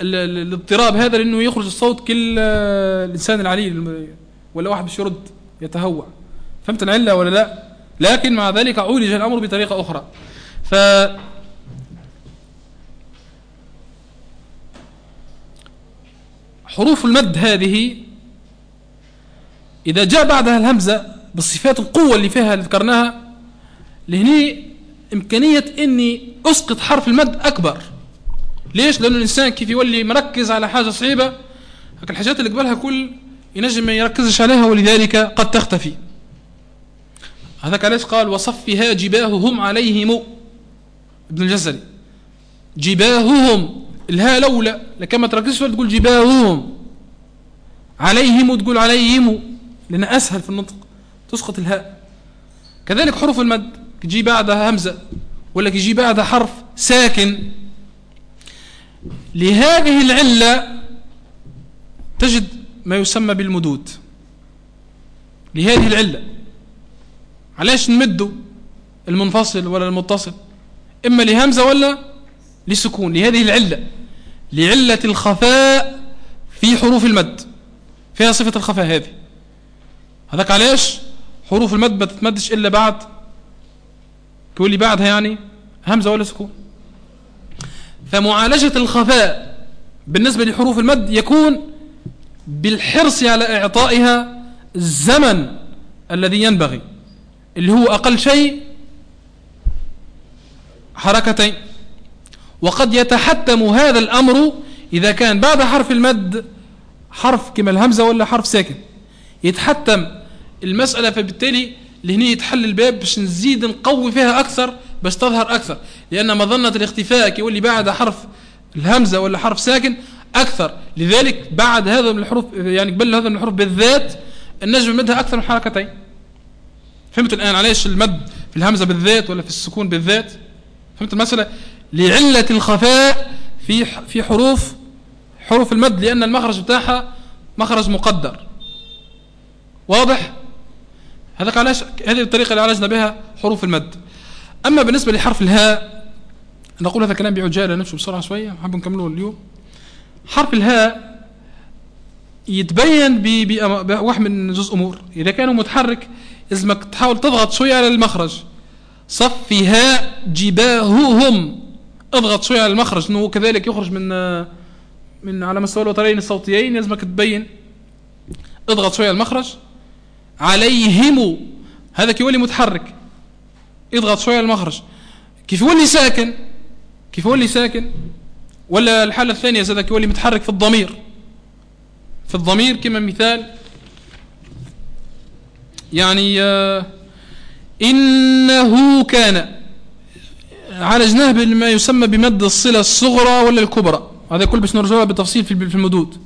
ال الاضطراب هذا لأنه يخرج الصوت كل الإنسان العليل ولا واحد باش يرد يتهوع فهمت العلة ولا لا؟ لكن مع ذلك عولج الأمر بطريقة أخرى. ف حروف المد هذه إذا جاء بعدها الهمزة بصفات القوة اللي فيها اللي ذكرناها لهني إمكانية إني أسقط حرف المد أكبر. ليش؟ لأنه الإنسان كيف يولي مركز على حاجة صعيبة الحاجات اللي قبلها كل ينجم ما يركزش عليها ولذلك قد تختفي. هذاك علاش قال وصفها جباههم عليهم. ابن الجزري جباههم الهاء لولا لكن ما تركزش تقول جباههم. عليهم وتقول عليهم لأن أسهل في النطق تسقط الهاء. كذلك حروف المد. تجي بعدها همزة ولا يجي بعدها حرف ساكن. لهذه العلة تجد ما يسمى بالمدود. لهذه العلة. علاش نمدوا المنفصل ولا المتصل؟ إما لهمزة ولا لسكون. لهذه العلة. لعلة الخفاء في حروف المد. فيها صفة الخفاء هذه. هذاك علاش حروف المد ما تتمدش إلا بعد تقول لي بعدها يعني همزة ولا سكون؟ فمعالجة الخفاء بالنسبة لحروف المد يكون بالحرص على إعطائها الزمن الذي ينبغي اللي هو أقل شيء حركتين. وقد يتحتم هذا الأمر إذا كان بعد حرف المد حرف كما الهمزة ولا حرف ساكن. يتحتم المسألة فبالتالي لهني يتحل الباب باش نزيد نقوي فيها أكثر باش تظهر أكثر. لأن مظنة الاختفاء كي يولي بعد حرف الهمزة ولا حرف ساكن أكثر. لذلك بعد هذا من الحروف يعني قبل هذا من الحروف بالذات النجم مدها أكثر من حركتين. فهمت الآن علاش المد في الهمزة بالذات ولا في السكون بالذات؟ فهمت المسألة؟ لعلة الخفاء في في حروف حروف المد لأن المخرج بتاعها مخرج مقدر. واضح؟ هذا علاش هذه الطريقة اللي عالجنا بها حروف المد. أما بالنسبة لحرف الهاء نقول هذا كلام بعجالة نمشي بسرعة شوية نحب نكمله اليوم. حرف الهاء يتبين بواحد من جزء أمور. إذا كانوا متحرك لازمك تحاول تضغط شوية على المخرج. صفها جباههم. اضغط شوية على المخرج إنه كذلك يخرج من من على مستوى الوترين الصوتيين لازمك تبين. اضغط شوية على المخرج. عليهم. هذا كيولي متحرك؟ اضغط على المخرج. كيف يولي ساكن؟ كيف يولي ساكن؟ ولا الحالة الثانية زاد كيولي متحرك في الضمير؟ في الضمير كما مثال. يعني آه إنه كان عالجناه بما يسمى بمد الصلة الصغرى ولا الكبرى. هذا كل باش نرجعها بالتفصيل في المدود.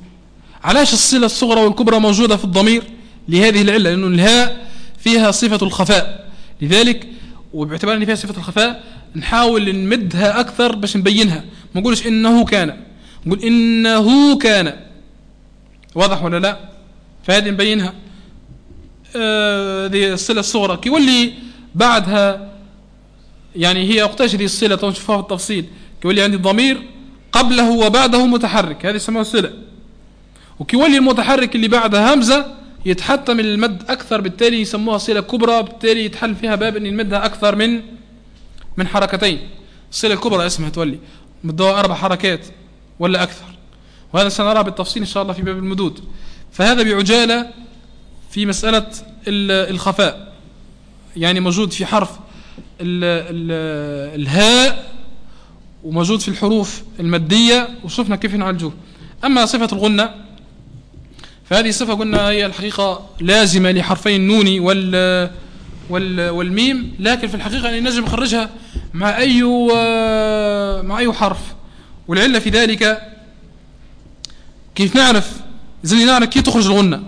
علاش الصلة الصغرى والكبرى موجودة في الضمير؟ لهذه العلة لأنه الهاء فيها صفة الخفاء. لذلك وباعتبار أن فيها صفة الخفاء نحاول نمدها أكثر باش نبينها. ما نقولش إنه كان. نقول إنه كان. واضح ولا لا؟ فهذه نبينها. هذه آه الصلة الصغرى. كي يولي بعدها يعني هي وقتاش هذه الصلة؟ نشوفها في التفصيل. كي يولي عندي ضمير قبله وبعده متحرك. هذه يسموها صلة. وكي يولي المتحرك اللي بعدها همزة يتحتم المد أكثر بالتالي يسموها صلة كبرى بالتالي يتحل فيها باب أن نمدها أكثر من من حركتين. الصلة الكبرى اسمها تولي. مدوها أربع حركات ولا أكثر. وهذا سنرى بالتفصيل إن شاء الله في باب المدود. فهذا بعجالة في مسألة الخفاء. يعني موجود في حرف ال ال الهاء وموجود في الحروف المادية وشفنا كيف نعالجوه أما صفة الغنة فهذه صفة قلنا هي الحقيقة لازمة لحرفي النون وال وال والميم لكن في الحقيقة يعني نجم نخرجها مع أي مع أي حرف. والعلة في ذلك كيف نعرف؟ زي نعرف كيف تخرج الغنة.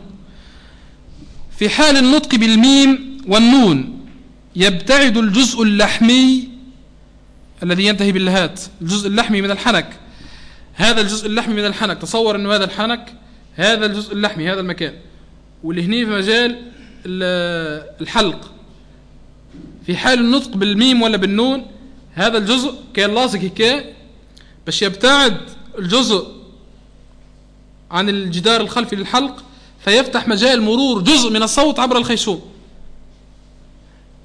في حال النطق بالميم والنون يبتعد الجزء اللحمي الذي ينتهي باللهات الجزء اللحمي من الحنك. هذا الجزء اللحمي من الحنك تصور أنه هذا الحنك هذا الجزء اللحمي هذا المكان. واللي هني في مجال الحلق. في حال النطق بالميم ولا بالنون هذا الجزء كان لاصق هيك باش يبتعد الجزء عن الجدار الخلفي للحلق فيفتح مجال مرور جزء من الصوت عبر الخيشوم.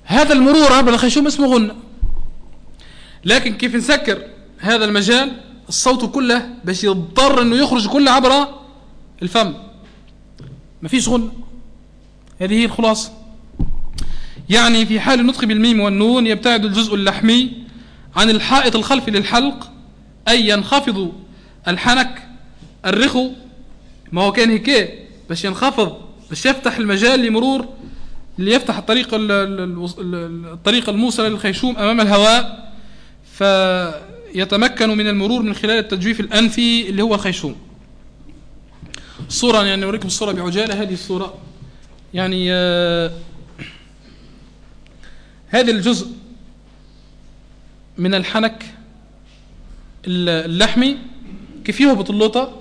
هذا المرور عبر الخيشوم اسمه غنة لكن كيف نسكر هذا المجال؟ الصوت كله باش يضطر إنه يخرج كله عبر الفم. ما فيش غنة هذه هي الخلاصة. يعني في حال النطق بالميم والنون يبتعد الجزء اللحمي عن الحائط الخلفي للحلق أي ينخفض الحنك الرخو ما هو كان هيك؟ باش ينخفض باش يفتح المجال لمرور ليفتح الطريق ال- ال- ال- الطريق الموصلة للخيشوم أمام الهواء. فيتمكن من المرور من خلال التجويف الأنفي اللي هو الخيشوم. الصورة يعني أوريكم الصورة بعجالة. هذه الصورة يعني آه، هذا الجزء من الحنك ال- اللحمي. كيف يهبط اللوطة؟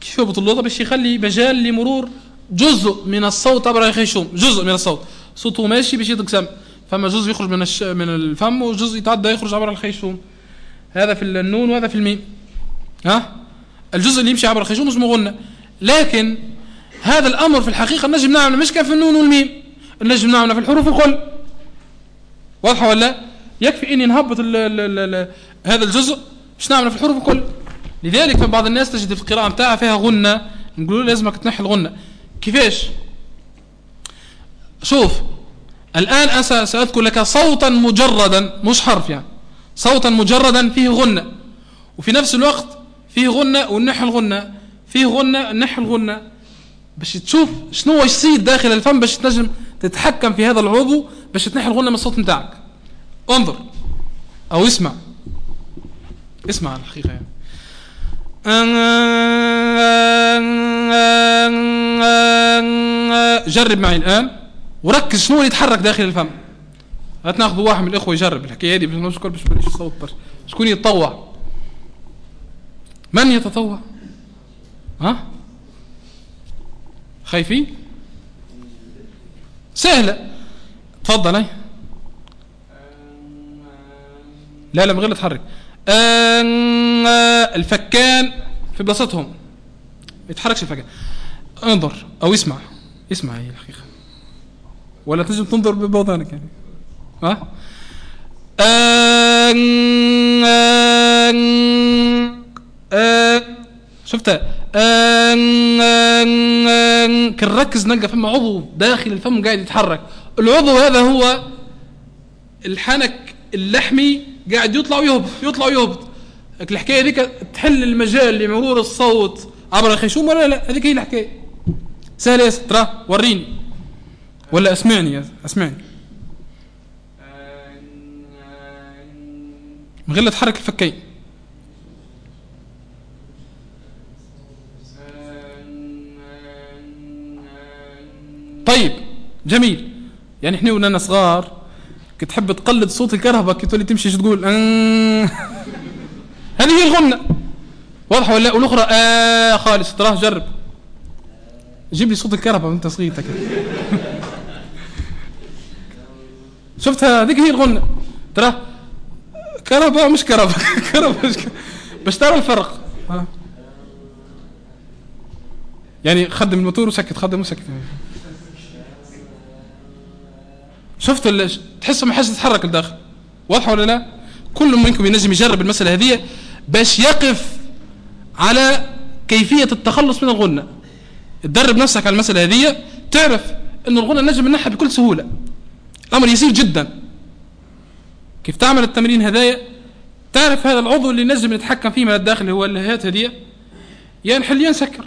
كيف يهبط اللوطة؟ باش يخلي مجال لمرور جزء من الصوت عبر الخيشوم جزء من الصوت. صوته ماشي باش يتقسم فما جزء يخرج من الش... من الفم وجزء يتعدى يخرج عبر الخيشوم هذا في النون وهذا في الميم. ها؟ الجزء اللي يمشي عبر الخيشوم اسمه غنة. لكن هذا الأمر في الحقيقة نجم نعمله مش كان في النون والميم نجم نعمله في الحروف الكل. واضحة ولا؟ لا؟ يكفي إني نهبط ال ال ال ال هذا الجزء مش نعمله في الحروف الكل. لذلك من بعض الناس تجد في القراءة بتاعها فيها غنة نقول لازمك تنحي الغنة. كيفاش؟ شوف الآن أنا سأذكر لك صوتا مجردا مش حرف يعني صوتا مجردا فيه غنة. وفي نفس الوقت فيه غنة ونحي الغنة. فيه غنه نحي الغنه باش تشوف شنو يصير داخل الفم باش تنجم تتحكم في هذا العضو باش تنحي الغنه من الصوت نتاعك. انظر أو اسمع. اسمع الحقيقة يعني. جرب معي الآن وركز شنو اللي يتحرك داخل الفم. هات ناخذ واحد من الإخوة يجرب الحكاية هذه باش نشكر باش الصوت برشا. شكون يتطوع؟ من يتطوع؟ ها؟ خايفين؟ سهلة. تفضل أي. لا لا من غير لا تحرك. آن- الفكان في بلاصتهم. ما يتحركش الفكان. انظر أو اسمع. اسمع هي الحقيقة ولا تجب تنظر ببوضانك يعني. ها؟ آن- آن- آن- شفتها آن- آن- آن. كن نركز نلقى فما عضو داخل الفم قاعد يتحرك. العضو هذا هو الحنك اللحمي قاعد يطلع ويهبط يطلع ويهبط. الحكاية ذيك تحل المجال لمرور الصوت. عبر الخيشوم ولا لا هذيك هي الحكاية. سهله يا ست، ترى وريني. ولا اسمعني يا- اسمعني. من غير لا تحرك الفكين. طيب جميل. يعني إحنا ونانا صغار كنت تحب تقلد صوت الكرهبة كي تولي تمشي تقول؟ آه. هذه هي الغنة. واضحة ولا لا؟ والأخرى آه خالص تراه جرب. جيب لي صوت الكرهبة وأنت صغير شفتها؟ هذيك هي الغنة. ترى كهرباء مش كهرباء. كهرباء مش كهرباء. باش ترى الفرق. يعني خدم الموتور وسكت خدم وسكت. شفت ال- تحس ما حاجة تتحرك لداخل. واضحه ولا لا؟ كل منكم ينجم يجرب المسألة هذه باش يقف على كيفية التخلص من الغنة. تدرب نفسك على المسألة هذه تعرف إن الغنة نجم نحها بكل سهولة. الأمر يسير جدا. كيف تعمل التمرين هذايا؟ تعرف هذا العضو اللي نجم نتحكم فيه من الداخل هو اللهات هذه؟ يا نحل يا نسكر.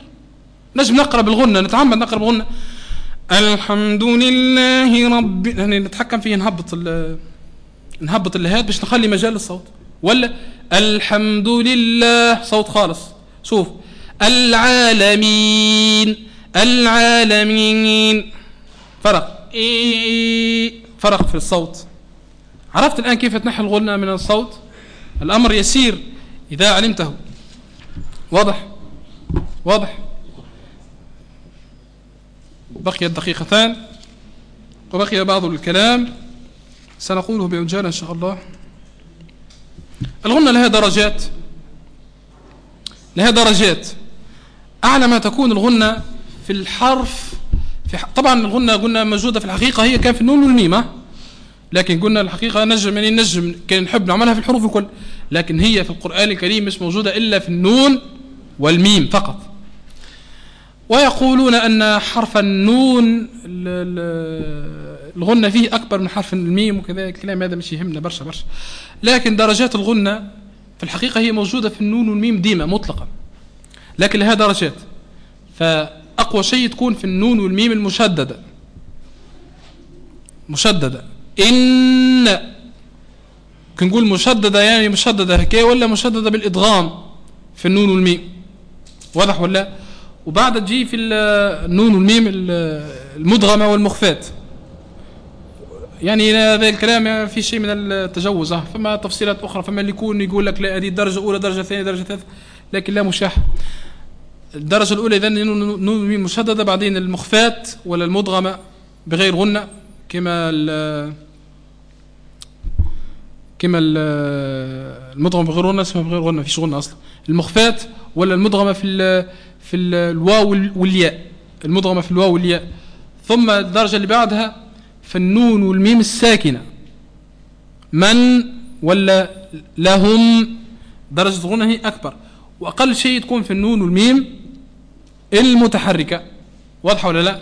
نجم نقرأ بالغنة نتعمد نقرأ بالغنة. الحمد لله رب يعني نتحكم فيه نهبط ال... نهبط اللهات باش نخلي مجال للصوت. ولا الحمد لله صوت خالص. شوف. العالمين العالمين. فرق. فرق في الصوت. عرفت الآن كيف تنحي الغنة من الصوت؟ الأمر يسير إذا علمته. واضح؟ واضح؟ بقيت دقيقتان وبقي بعض الكلام. سنقوله بعجالة إن شاء الله. الغنة لها درجات لها درجات. أعلى ما تكون الغنة في الحرف في ح... طبعا الغنة قلنا موجودة في الحقيقة هي كان في النون والميم ها؟ لكن قلنا الحقيقة نجم يعني نجم كان نحب نعملها في الحروف الكل. لكن هي في القرآن الكريم مش موجودة إلا في النون والميم فقط. ويقولون أن حرف النون ال- ال- الغنة فيه أكبر من حرف الميم وكذا الكلام هذا مش يهمنا برشا برشا. لكن درجات الغنة في الحقيقة هي موجودة في النون والميم ديما مطلقا. لكن لها درجات. فأقوى شيء تكون في النون والميم المشددة. مشددة. إن كنقول نقول مشددة يعني مشددة هكي ولا مشددة بالإدغام في النون والميم. واضح ولا؟ وبعد تجي في ال- النون والميم ال- المدغمة والمخفات. يعني هذا الكلام في شيء من التجوز آه. فما تفصيلات أخرى. فما اللي يكون يقول لك لا هذه درجة أولى درجة ثانية درجة ثالثة لكن لا مشاح. الدرجة الأولى إذا نون والميم مشددة بعدين المخفات ولا المدغمة بغير غنة كما كما ال- المدغمة بغير غنة اسمها بغير غنة فيش غنة أصلا. المخفات ولا المدغمة في ال في ال الواو وال- والياء المدغمة في الواو والياء. ثم الدرجة اللي بعدها في النون والميم الساكنة. من ولا لهم؟ درجة الغنة هي أكبر. وأقل شيء تكون في النون والميم المتحركة. واضحة ولا لا؟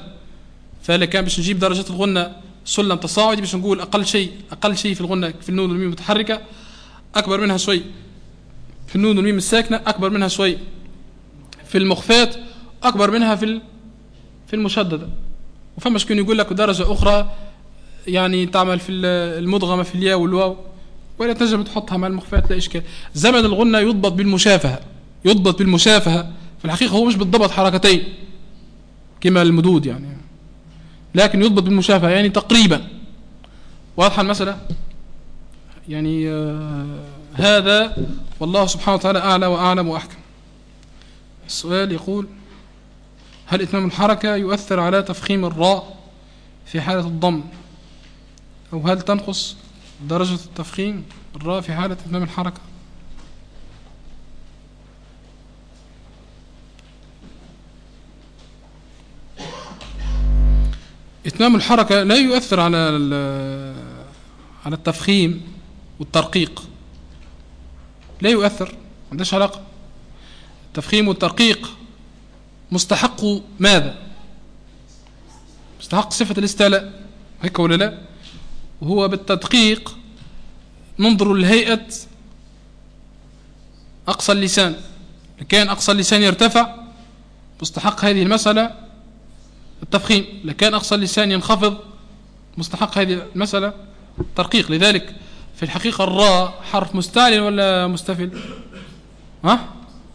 فلا كان باش نجيب درجة الغنة سلم تصاعدي باش نقول أقل شيء أقل شيء في الغنة في النون والميم المتحركة أكبر منها شوي. في النون والميم الساكنة أكبر منها شوي. في المخفات أكبر منها في في المشددة. وفما شكون يقول لك درجة أخرى يعني تعمل في ال- المدغمة في الياء والواو ولا تنجم تحطها مع المخفات لا إشكال. زمن الغنة يضبط بالمشافهة يضبط بالمشافهة. في الحقيقة هو مش بالضبط حركتين كما المدود يعني. لكن يضبط بالمشافهة يعني تقريبا. واضحة المسألة؟ يعني آه هذا والله سبحانه وتعالى أعلى وأعلم وأحكم. السؤال يقول هل إتمام الحركة يؤثر على تفخيم الراء في حالة الضم؟ أو هل تنقص درجة التفخيم الراء في حالة إتمام الحركة؟ إتمام الحركة لا يؤثر على على التفخيم والترقيق. لا يؤثر ما عندهاش علاقة. التفخيم والترقيق مستحق ماذا؟ مستحق صفة الاستعلاء هيك ولا لا؟ وهو بالتدقيق ننظر لهيئة أقصى اللسان. لكان أقصى اللسان يرتفع مستحق هذه المسألة التفخيم. لكان أقصى اللسان ينخفض مستحق هذه المسألة ترقيق لذلك في الحقيقة الراء حرف مستعل ولا مستفل؟ ها؟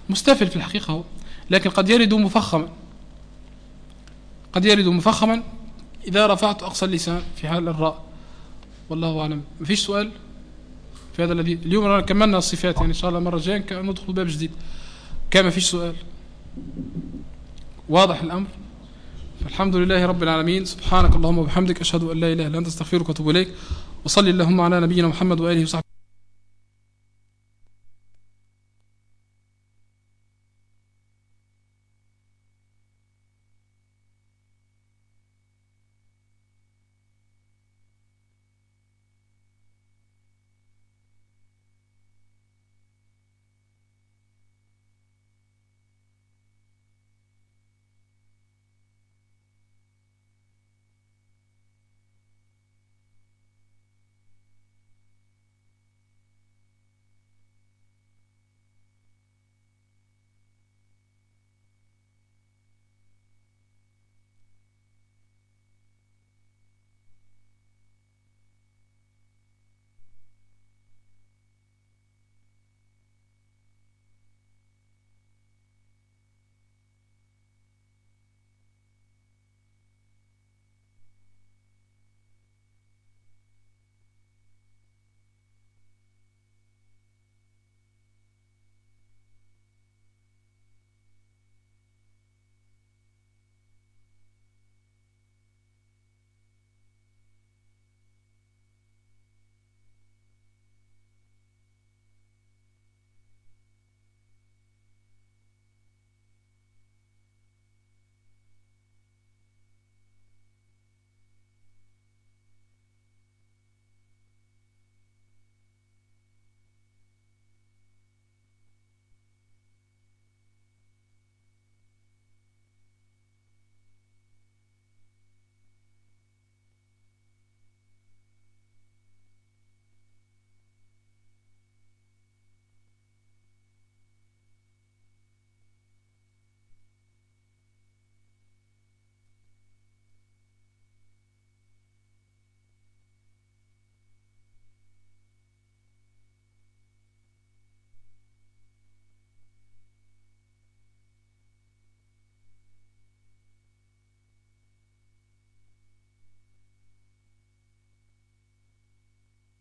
مستفل في الحقيقة هو. لكن قد يرد مفخما. قد يرد مفخما إذا رفعت أقصى اللسان في حال الراء. والله أعلم. ما فيش سؤال؟ في هذا الذي اليوم رانا كملنا الصفات يعني إن شاء الله المرة الجاية ندخل باب جديد. كان ما فيش سؤال. واضح الأمر؟ فالحمد لله رب العالمين. سبحانك اللهم وبحمدك أشهد أن لا إله إلا أنت أستغفرك وأتوب إليك. وصلي اللهم على نبينا محمد وآله وصحبه